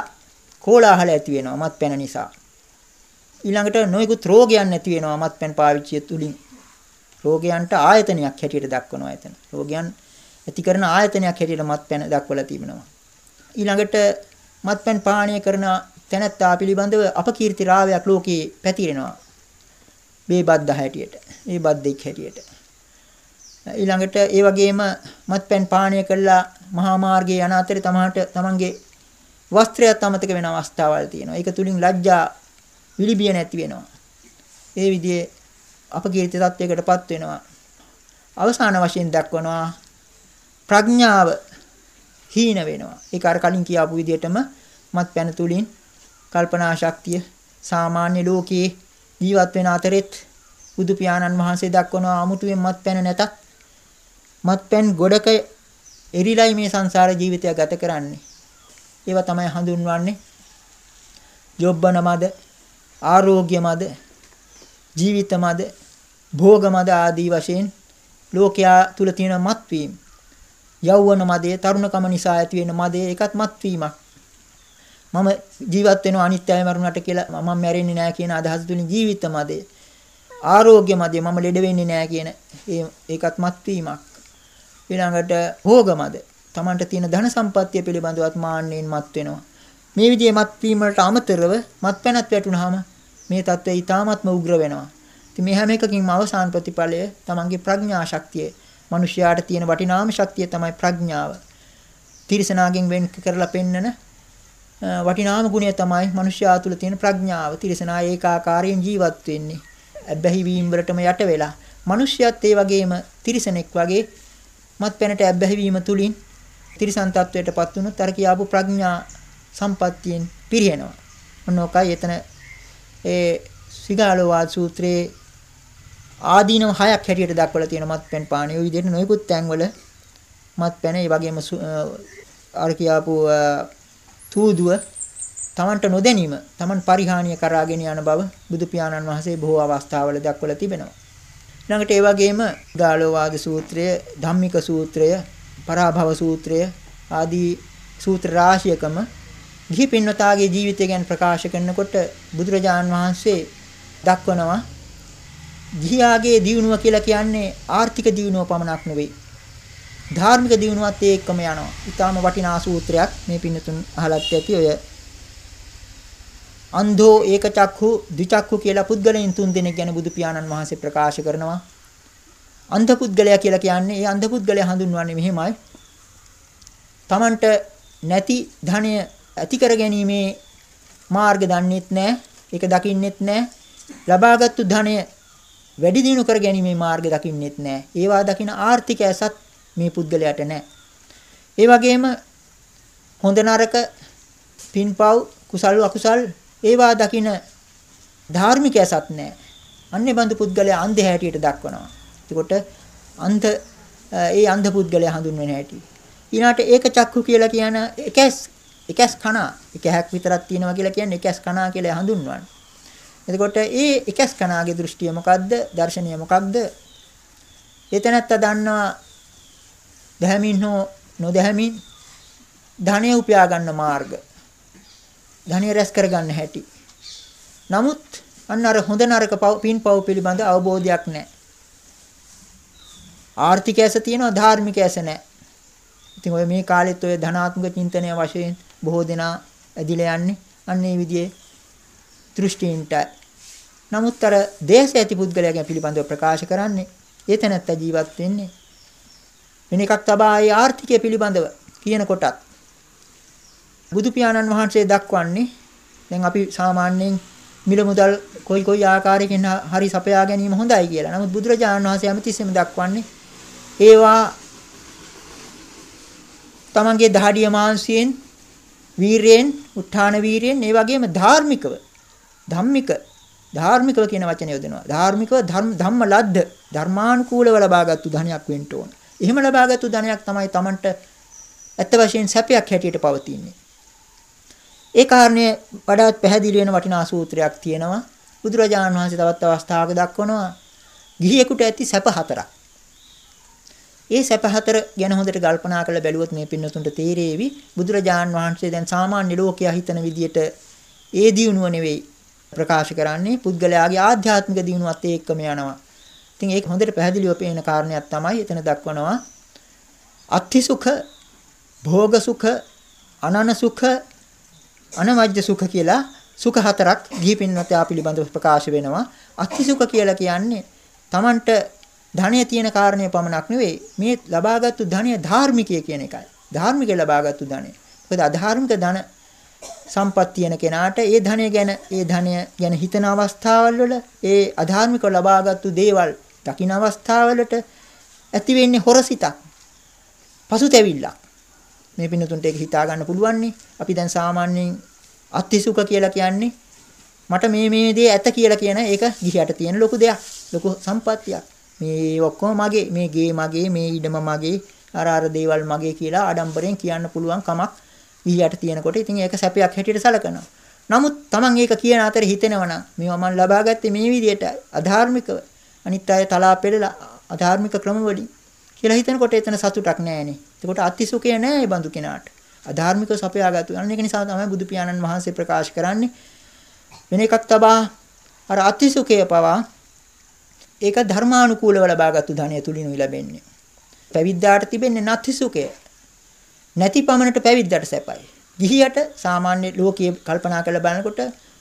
කෝලාහල ඇති වෙනවා මත්පැන නිසා. ඊළඟට නොයෙකුත් රෝගයන් නැති වෙනවා මත්පැන් පාවිච්චිය තුලින්. රෝගයන්ට ආයතනයක් හැටියට දක්වනවා එතන. රෝගයන් ඇති කරන ආයතනයක් හැටියට මත්පැන දක්වලා තිබෙනවා. ඊළඟට මත්පැන් පානීය කරන තැනැත්තා පිළිබඳව අපකීර්ති රාවයක් ලෝකේ පැතිරෙනවා. මේ බද්ද හැටියට. මේ බද්දෙක් හැටියට. ඊළඟට ඒ වගේම මත්පැන් පානීය කළා මහා මාර්ගයේ යන අතරේ තමහට තමන්ගේ වස්ත්‍රයත් අමතක වෙන අවස්ථාවල් තියෙනවා. ඒක තුලින් ලැජ්ජා විලිබිය නැති වෙනවා. ඒ විදිහේ අපකීර්ති තත්වයකටපත් වෙනවා. අවසාන වශයෙන් දක්වනවා ප්‍රඥාව හීන වෙනවා. ඒක අර කලින් කියාපු විදිහටම මත්පැන තුලින් කල්පනා ශක්තිය සාමාන්‍ය ලෝකයේ ජීවත් වෙන අතරෙත් බුදු පියාණන් වහන්සේ දක්වනවා 아무තුවෙන් මත්පැන නැතත් මත්පැන් ගොඩක එරිලයි මේ සංසාර ජීවිතය ගත කරන්නේ. ඒවා තමයි හඳුන්වන්නේ යොබ්බන මද, ආරෝග්‍ය මද, ජීවිත මද, භෝග මද ආදී වශයෙන් ලෝකයා තුල තියෙන මත්වීම. යෞවන මදේ, තරුණකම නිසා ඇති වෙන මදේ ඒකත් මත්වීමක්. මම ජීවත් වෙනවා අනිත්‍යයි මරුණට කියලා මම මැරෙන්නේ නැහැ කියන අදහස තුලින් ජීවිත මදේ. ආරෝග්‍ය මදේ මම ලෙඩ වෙන්නේ නැහැ කියන ඒකත් මත්වීමක්. ඊළඟට භෝග මද Tamanට තියෙන ධන සම්පත්තිය පිළිබඳවත් මාන්නයෙන් මත් වෙනවා. මේ විදිහේ මත්වීම වලට අමතරව මත්පැනත් වැටුනහම මේ தත්ත්වය ඊටාත්ම උග්‍ර වෙනවා. ඉතින් මේ හැම එකකින්ම අවසාන ප්‍රතිඵලය Tamanගේ ප්‍රඥා ශක්තිය. මිනිස්යාට තියෙන වටිනාම ශක්තිය තමයි ප්‍රඥාව. තිරිසනාගෙන් වෙන් කරලා පෙන්නන වටිනාම ගුණය තමයි මිනිස්යා තුළ තියෙන ප්‍රඥාව. තිරිසනා ඒකාකාරයෙන් ජීවත් වෙන්නේ. ඇබ්බැහි වීම වලටම යට වෙලා. මිනිස්යාත් ඒ වගේම තිරිසනෙක් වගේ මත්පැනට ඇබ්බැහි වීම තුලින් තිරිසන් තත්වයටපත් වුණොත් අර කියාපු ප්‍රඥා සම්පත්තියෙන් පිරිහෙනවා. මොනෝකයි එතන ඒ සිගාලෝවාද සූත්‍රයේ ආදීනව හයක් හැටියට දක්වලා තියෙන මත්පැන් පානය. ওই විදිහට නොයෙකුත් තැන්වල මත්පැන ඒ වගේම අර කියාපු තූදුව තමන්ට නොදැනීම තමන් පරිහානිය කරාගෙන යන බව බුදු පියාණන් වහන්සේ බොහෝ අවස්ථාවල දක්වලා තිබෙනවා. ඊළඟට ඒ වගේම ගාලෝවාද සූත්‍රය, ධම්මික සූත්‍රය, පරාභව සූත්‍රය ආදී සූත්‍ර රාශියකම ගිහි පින්වතාගේ ජීවිතය ගැන ප්‍රකාශ කරනකොට බුදුරජාන් වහන්සේ දක්වනවා ගිහියාගේ දියුණුව කියලා කියන්නේ ආර්ථික දියුණුව පමණක් නෙවෙයි. ධාර්මික දියුණුවත් ඒකම යනවා. ඊටාම වටිනා සූත්‍රයක් මේ පින්නතුන් අහලත් ඇති ඔය අන්ධෝ ඒකචක්ඛු ද්විචක්ඛු කියලා පුද්ගලයන් තුන් දෙනෙක් ගැන බුදු පියාණන් වහන්සේ ප්‍රකාශ කරනවා. අන්ධ පුද්ගලයා කියලා කියන්නේ ඒ අන්ධ පුද්ගලයා හඳුන්වන්නේ මෙහෙමයි. Tamanට නැති ධනය ඇති කර ගැනීමේ මාර්ග දන්නෙත් නැහැ. ඒක දකින්නෙත් නැහැ. ලබාගත්තු ධනය වැඩි දියුණු කර ගැනීමේ මාර්ග දකින්නෙත් නැහැ. ඒවා දකින ආර්ථික ඇසත් මේ පුද්ගලයාට නැහැ. ඒ වගේම හොඳ නරක පින්පව් කුසල් අකුසල් ඒවා දකින ධාර්මික ඇසත් නැහැ. අන්නේ බඳු පුද්ගලයා අන්ධ හැටියට දක්වනවා. එතකොට අන්ධ ඒ අන්ධ පුද්ගලයා හඳුන්වන හැටි. ඊළාට ඒක චක්කු කියලා කියන එකස් එකස් කනා එකහක් විතරක් තියෙනවා කියලා කියන්නේ එකස් කනා කියලා හඳුන්වන්නේ. එතකොට ඒ එකස් කනාගේ දෘෂ්ටිය මොකද්ද? දර්ශනීය මොකක්ද? එතනත්ත දන්නවා දැහැමින් හෝ නොදැහැමින් ධනය උපයා ගන්න මාර්ග. ධනිය රැස් කරගන්න හැටි. නමුත් අන්න අර හොඳ නරක පින්පව් පිළිබඳ අවබෝධයක් නැහැ. ආර්ථික ඇස තියෙනවා ධාර්මික ඇස නැහැ. ඉතින් ඔය මේ කාලෙත් ඔය ධනාත්මක චින්තනය වශයෙන් බොහෝ දෙනා ඇදිලා යන්නේ අන්න ඒ විදිහේ දෘෂ්ටීන්ට. නමුත් අර දේශ ඇති පුද්ගලයාගෙන් පිළිබඳව ප්‍රකාශ කරන්නේ ඒ තැනත්ත ජීවත් වෙන්නේ වෙන එකක් තබායි ආර්ථිකය පිළිබඳව කියන කොටත් බුදු පියාණන් වහන්සේ දක්වන්නේ දැන් අපි සාමාන්‍යයෙන් මිල මුදල් කොයි කොයි ආකාරයකින් හරි සපයා ගැනීම හොඳයි කියලා. නමුත් බුදුරජාණන් වහන්සේ හැමතිස්සෙම දක්වන්නේ ඒවා තමන්ගේ දහඩිය මාංශයෙන් වීරයෙන්, උත්හාන වීරයෙන් ඒ වගේම ධාර්මිකව ධම්මික ධාර්මිකව කියන වචනය යොදනවා. ධාර්මිකව ධර්ම ධම්ම ලද්ද ධර්මානුකූලව ලබාගත්තු ධනයක් වෙන්න ඕන. එහෙම ලබාගත්තු ධනයක් තමයි Tamanට ඇත්ත වශයෙන් සැපයක් හැටියට පවතින්නේ. ඒ කාරණය වඩාත් පැහැදිලි වෙන වටිනා සූත්‍රයක් තියෙනවා. බුදුරජාණන් වහන්සේ තවත් අවස්ථාවක දක්වනවා ගිහියෙකුට ඇති සැප හතරක්. ඒ සැප හතර ගැන හොඳට කල්පනා කරලා බැලුවොත් මේ පින්නතුන්ට තේරෙවි බුදුරජාණන් වහන්සේ දැන් සාමාන්‍ය ලෝකයා හිතන විදියට ඒ දියුණුව නෙවෙයි ප්‍රකාශ කරන්නේ පුද්ගලයාගේ ආධ්‍යාත්මික දියුණුවත් එක්කම යනවා. ඉතින් ඒක හොඳට පැහැදිලිව පේන කාරණයක් තමයි එතන දක්වනවා අත්ථි සුඛ භෝග සුඛ අනන සුඛ අනවජ්‍ය සුඛ කියලා සුඛ හතරක් ගිහි පින්වත්යා පිළිබඳව ප්‍රකාශ වෙනවා. අත්ථි සුඛ කියලා කියන්නේ Tamanට ධනය තියෙන කාරණේ පමණක් නෙවෙයි මේ ලබාගත්තු ධනය ධාර්මිකය කියන එකයි. ධාර්මිකය ලබාගත්තු ධනය. මොකද අධාර්මික ධන සම්පත් තියෙන කෙනාට ඒ ධනය ගැන ඒ ධනය ගැන හිතන අවස්ථාවල් වල ඒ අධාර්මිකව ලබාගත්තු දේවල් දකින්න අවස්ථාවලට ඇති වෙන්නේ හොරසිතක්. පසුතැවිල්ලක්. මේ පින්නතුන්ට ඒක හිතා ගන්න පුළුවන් අපි දැන් සාමාන්‍යයෙන් අත්තිසුඛ කියලා කියන්නේ මට මේ මේ දේ ඇත කියලා කියන ඒක ගිහියට තියෙන ලොකු දෙයක්. ලොකු සම්පත්තියක්. මේ ඔක්කොම මගේ මේ ගේ මගේ මේ ඉඩම මගේ අර අර දේවල් මගේ කියලා ආඩම්බරෙන් කියන්න පුළුවන් කමක් ගිහියට තියෙනකොට ඉතින් ඒක සැපයක් හැටියට සලකනවා. නමුත් Taman ඒක කියන අතරේ හිතෙනවා නම් මේවා මම ලබාගත්තේ මේ විදිහට අධාර්මිකව අනිත් අය තලා පෙළලා අධාර්මික ක්‍රම වලින් කියලා හිතනකොට එතන සතුටක් නැහැනේ. එතකොට අතිසුඛය නැහැ බඳු කෙනාට. අධාර්මිකව සපයාගත්තු. අන්න ඒක නිසා තමයි බුදු පියාණන් වහන්සේ ප්‍රකාශ කරන්නේ වෙන එකක් තබා අර අතිසුඛය පවා ඒක ධර්මානුකූලව ලබාගත්තු ධනය තුලිනුයි ලැබෙන්නේ. පැවිද්දාට තිබෙන්නේ නැති සුඛය. නැති පමණට පැවිද්දාට සැපයි. ගිහියට සාමාන්‍ය ලෝකයේ කල්පනා කරලා බලනකොට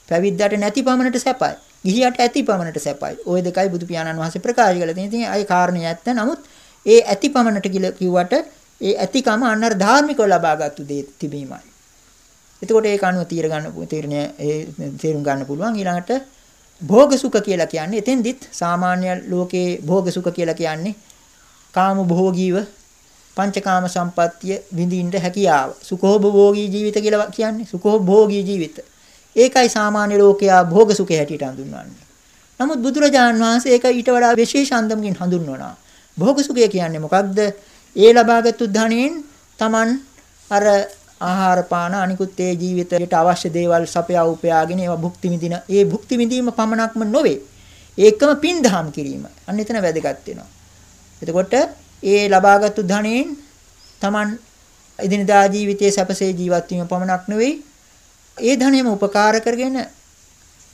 පැවිද්දාට නැති පමණට සැපයි. ගිහියට ඇති පමණට සැපයි. ওই දෙකයි බුදු පියාණන් වහන්සේ ප්‍රකාශ කළා. ඉතින් අය කාරණේ ඇත්ත. නමුත් ඒ ඇති පමණට කිව්වට ඒ ඇතිකම අන්නර ධාර්මිකව ලබාගත්තු දේ තිබීමයි. එතකොට ඒක අනුව තීර ගන්න තීරණය ඒ තේරුම් ගන්න පුළුවන් ඊළඟට භෝග සුඛ කියලා කියන්නේ එතෙන්දිත් සාමාන්‍ය ලෝකේ භෝග සුඛ කියලා කියන්නේ කාම භෝගීව පංචකාම සම්පත්තිය විඳින්න හැකියාව. සුඛෝභෝගී ජීවිත කියලා කියන්නේ සුඛෝභෝගී ජීවිත. ඒකයි සාමාන්‍ය ලෝකයා භෝග සුඛය හැටියට හඳුන්වන්නේ. නමුත් බුදුරජාන් වහන්සේ ඒක ඊට වඩා විශේෂ අන්දමකින් හඳුන්වනවා. භෝග සුඛය කියන්නේ මොකක්ද? ඒ ලබාගත්තු ධනෙන් Taman අර ආහාර පාන අනිකුත් ඒ ජීවිතයට අවශ්‍ය දේවල් සපයා උපයාගෙන ඒවා භුක්ති විඳින ඒ භුක්ති විඳීම පමණක්ම නොවේ. ඒකම පින්දහම් කිරීම. අන්න එතන වැදගත් වෙනවා. එතකොට ඒ ලබාගත්තු ධනෙන් Taman එදිනදා ජීවිතයේ සැපසේ ජීවත් වීම පමණක් නෙවෙයි ඒ ධනෙම උපකාර කරගෙන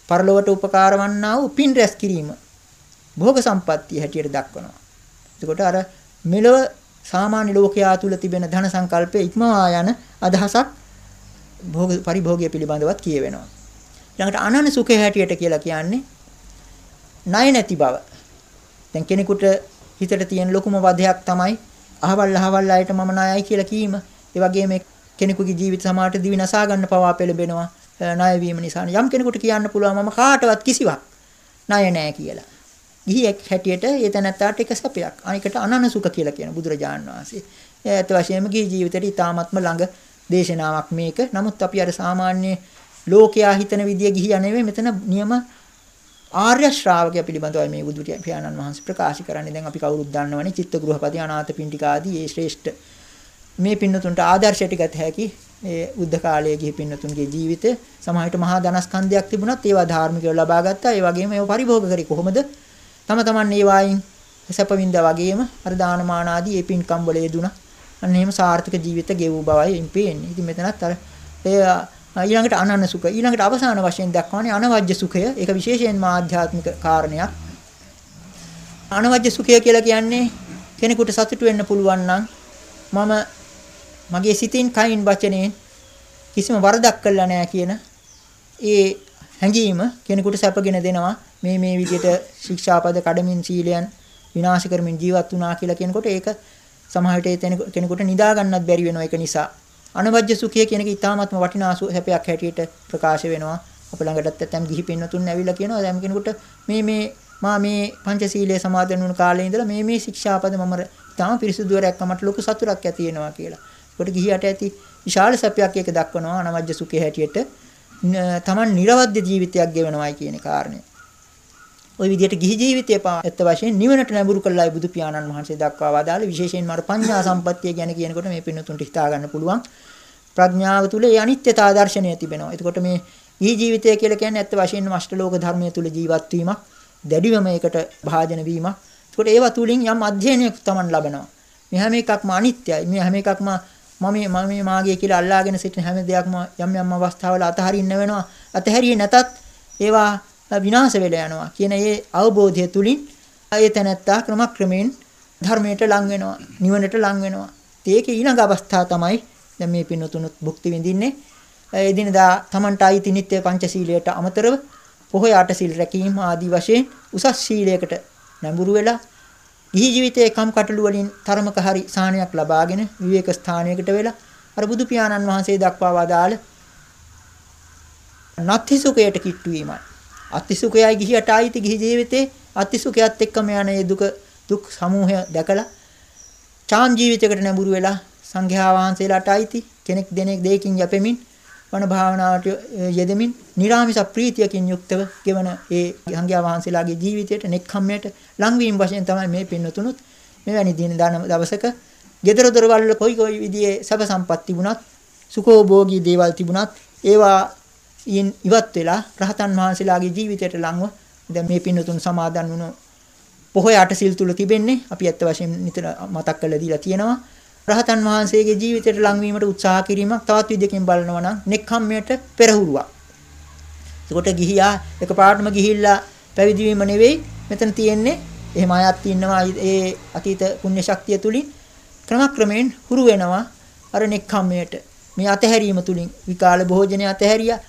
පරලොවට උපකාර වන්නා වූ පින් රැස් කිරීම භෝග සම්පත්තිය හැටියට දක්වනවා. එතකොට අර මෙලොව සාමාන්‍ය ලෝකයා තුල තිබෙන ධන සංකල්පය ඉක්මවා යන අදහසක් භෝග පරිභෝගය පිළිබඳවත් කියවෙනවා. ඊළඟට අනන සුඛය හැටියට කියලා කියන්නේ ණය නැති බව. දැන් කෙනෙකුට හිතට තියෙන ලොකුම වදයක් තමයි අහවල් අහවල් අයට මම ණයයි කියලා කීම. ඒ වගේම කෙනෙකුගේ ජීවිත සමාජයට දිවි නසා ගන්න පවා පෙළඹෙනවා ණය වීම නිසා. යම් කෙනෙකුට කියන්න පුළුවන් මම කාටවත් කිසිවක් ණය නැහැ කියලා. ගිහියෙක් හැටියට ඒ තැනත්තාට එක සැපයක්. අනිකට අනන සුඛ කියලා කියන බුදුරජාන් වහන්සේ. ඒත් වශයෙන්ම ගිහි ජීවිතේට ඊ타ත්ම ළඟ දේශනාවක් මේක. නමුත් අපි අර සාමාන්‍ය ලෝකයා හිතන විදිය ගිහියා නෙවෙයි මෙතන නියම ආර්ය ශ්‍රාවකය පිළිබඳව මේ බුදු පියාණන් වහන්සේ ප්‍රකාශ කරන්නේ. දැන් අපි කවුරුත් දන්නවනේ චිත්ත ගෘහපති අනාථ පින්ටික ආදී ඒ ශ්‍රේෂ්ඨ මේ පින්නතුන්ට ආදර්ශයට ගත හැකි ඒ බුද්ධ කාලයේ ගිහි පින්නතුන්ගේ ජීවිතය සමාහිත මහා ධනස්කන්ධයක් තිබුණත් ඒවා ධාර්මිකව ලබා ගත්තා. ඒ වගේම ඒව පරිභෝග කරේ කොහොමද? තම තමන් ඒ වයින් සැපවින්දා වගේම අර දානමාන ආදී ඒ පින්කම් වල යෙදුණා. අන්න එහෙම සාර්ථක ජීවිත ගෙවූ බවයි ඉන් පේන්නේ. ඉතින් මෙතනත් අර ඒ ඊළඟට අනන්න සුඛ ඊළඟට අවසාන වශයෙන් දක්වන්නේ අනවජ්‍ය සුඛය. ඒක විශේෂයෙන්ම ආධ්‍යාත්මික කාරණයක්. අනවජ්‍ය සුඛය කියලා කියන්නේ කෙනෙකුට සතුටු වෙන්න පුළුවන් නම් මම මගේ සිතින් කයින් වචනෙන් කිසිම වරදක් කළා නෑ කියන ඒ හැඟීම කෙනෙකුට සැපගෙන දෙනවා මේ මේ විදිහට ශික්ෂාපද කඩමින් සීලයන් විනාශ කරමින් ජීවත් වුණා කියලා කියනකොට ඒක සමහර විට කෙනෙකුට නිදා ගන්නත් බැරි වෙනවා ඒක නිසා. අනවජ්‍ය සුඛය කියන එක ඊටාත්ම වටිනා සැපයක් හැටියට ප්‍රකාශ වෙනවා. අප ළඟටත් ඇතම් ගිහි පින්නතුන් ඇවිල්ලා කියනවා දැන් කෙනෙකුට මේ මේ මා මේ පංචශීලයේ සමාදන් වුණු කාලේ ඉඳලා මේ මේ ශික්ෂාපද මම තාම පිරිසුදුව රැක්කමට ලොකු සතුටක් ඇති වෙනවා කියලා. ඒකට ගිහියට ඇති විශාල සැපයක් ඒක දක්වනවා අනවජ්‍ය සුඛය හැටියට. තමන් නිර්වද්‍ය ජීවිතයක් ගෙවනවායි කියන කාරණය. ওই විදිහට ගිහි ජීවිතය ඇත්ත වශයෙන් නිවනට නැඹුරු කළායි බුදු පියාණන් වහන්සේ දක්වා වදාළ විශේෂයෙන්ම අර පඤ්ඤා සම්පත්තිය ගැන කියනකොට මේ පින්නතුන්ට හිතා ගන්න පුළුවන්. ප්‍රඥාව තුල ඒ අනිත්‍යතා දර්ශනය තිබෙනවා. එතකොට මේ ගිහි ජීවිතය කියලා කියන්නේ ඇත්ත වශයෙන්ම අෂ්ටලෝක ධර්මයේ තුල ජීවත් වීමක්, දැඩිවම ඒකට භාජන වීමක්. එතකොට ඒවා තුලින් යම් අධ්‍යයනයක් Taman ලබනවා. මේ හැම එකක්ම අනිත්‍යයි. මේ හැම එකක්ම මම මම මාගේ කියලා අල්ලාගෙන සිටින හැම දෙයක්ම යම් යම් අවස්ථාවල අතහරින්න වෙනවා. අතහැරියේ නැතත් ඒවා විනාශ වෙලා යනවා කියන ඒ අවබෝධය තුලින් ඒ තැනැත්තා ක්‍රමක්‍රමයෙන් ධර්මයට ලං වෙනවා. නිවනට ලං වෙනවා. ඒකේ ඊළඟ අවස්ථාව තමයි දැන් මේ පින්නතුනුත් භුක්ති විඳින්නේ. එදිනදා Tamanට අයිති නිත්‍ය පංචශීලයට අමතරව පොහොය අටසිල් රැකීම ආදී වශයෙන් උසස් ශීලයකට නැඹුරු වෙලා ගිහි ජීවිතයේ කම්කටොළු වලින් තරමක හරි සාහනයක් ලබාගෙන විවේක ස්ථානයකට වෙලා අර බුදු පියාණන් වහන්සේ දක්වා වදාළ නත්තිසුකයට කිට්ටු වීමයි. අත්තිසුකයයි ගිහියට ආйти ගිහි ජීවිතේ අත්තිසුකයත් එක්කම යන ඒ දුක දුක් සමූහය දැකලා චාම් ජීවිතයකට නැඹුරු වෙලා සංඝයා වහන්සේලාට ආйти කෙනෙක් දෙනෙක් දෙයකින් යැපෙමින් වන භාවනාවට යෙදෙමින් නිර්ාමිස ප්‍රීතියකින් යුක්තව ගෙවන ඒ සංඝයා වහන්සේලාගේ ජීවිතයට නෙක්ඛම්මයට ලංවීම වශයෙන් තමයි මේ පින්නතුනුත් මෙවැනි දින දවසක gedara dorwal කොයි කොයි විදිහේ සබ සම්පත් තිබුණත් සුඛෝභෝගී දේවල් තිබුණත් ඒවා යින් ඉවත් වෙලා රහතන් වහන්සේලාගේ ජීවිතයට ලංව දැන් මේ පින්නතුන් සමාදන් වුණු පොහොය අටසිල් තුල තිබෙන්නේ අපි ඇත්ත වශයෙන් නිතර මතක් කරලා දීලා තියෙනවා. රහතන් වහන්සේගේ ජීවිතයට ලංවීමට උත්සාහ කිරීමක් තවත් විදිහකින් බලනවා නම් නෙක්ඛම්මයට පෙරහුරුවක්. ඒකට ගිහියා එකපාරටම ගිහිල්ලා පැවිදි වීම නෙවෙයි මෙතන තියෙන්නේ එහෙම අයත් ඉන්නවා ඒ අතීත පුණ්‍ය ශක්තිය තුලින් ක්‍රමක්‍රමයෙන් හුරු වෙනවා අර නෙක්ඛම්මයට. මේ අතහැරීම තුලින් විකාල භෝජනය අතහැරියා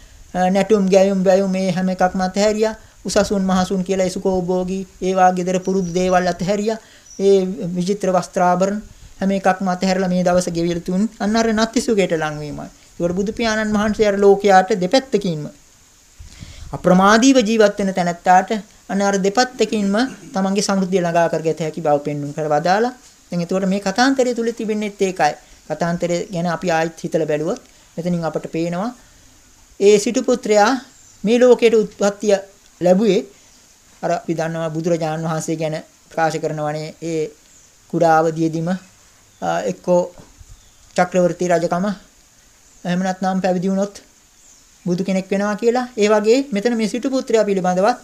නැටුම් ගැයුම් බැයුම් මේ හැම එකක්ම අතහැරියා උසසුන් මහසුන් කියලා ඒසුකෝභෝගී ඒවා gedara පුරුදු දේවල් අතහැරියා ඒ විචිත්‍ර වස්ත්‍රාභරණ හැම එකක්ම අතහැරලා මේ දවස ගෙවිල තුන් අන්න අර නත්තිසුගේට ලංවීමයි. ඒකට බුදු පියාණන් වහන්සේ අර ලෝකයාට දෙපැත්තකින්ම අප්‍රමාදීව ජීවත් වෙන තැනැත්තාට අන්න අර දෙපැත්තකින්ම තමන්ගේ සමෘද්ධිය ළඟා කරගත හැකි බව පෙන්වන්න කර වදාලා. දැන් එතකොට මේ කතාන්තරය තුල තිබෙන්නේත් ඒකයි. කතාන්තරය ගැන අපි ආයෙත් හිතලා බැලුවොත් මෙතනින් අපට පේනවා ඒ සිටු පුත්‍රයා මේ ලෝකයට උත්පත්තිය ලැබුවේ අර අපි දන්නවා බුදුරජාණන් වහන්සේ ගැන ප්‍රකාශ කරනවනේ ඒ කුඩාව දියදිම එක්කෝ චක්‍රවර්ති රජකම. එහෙම නැත්නම් පැවිදි වුණොත් බුදු කෙනෙක් වෙනවා කියලා. ඒ වගේ මෙතන මේ සිටු පුත්‍රයා පිළිබඳවත්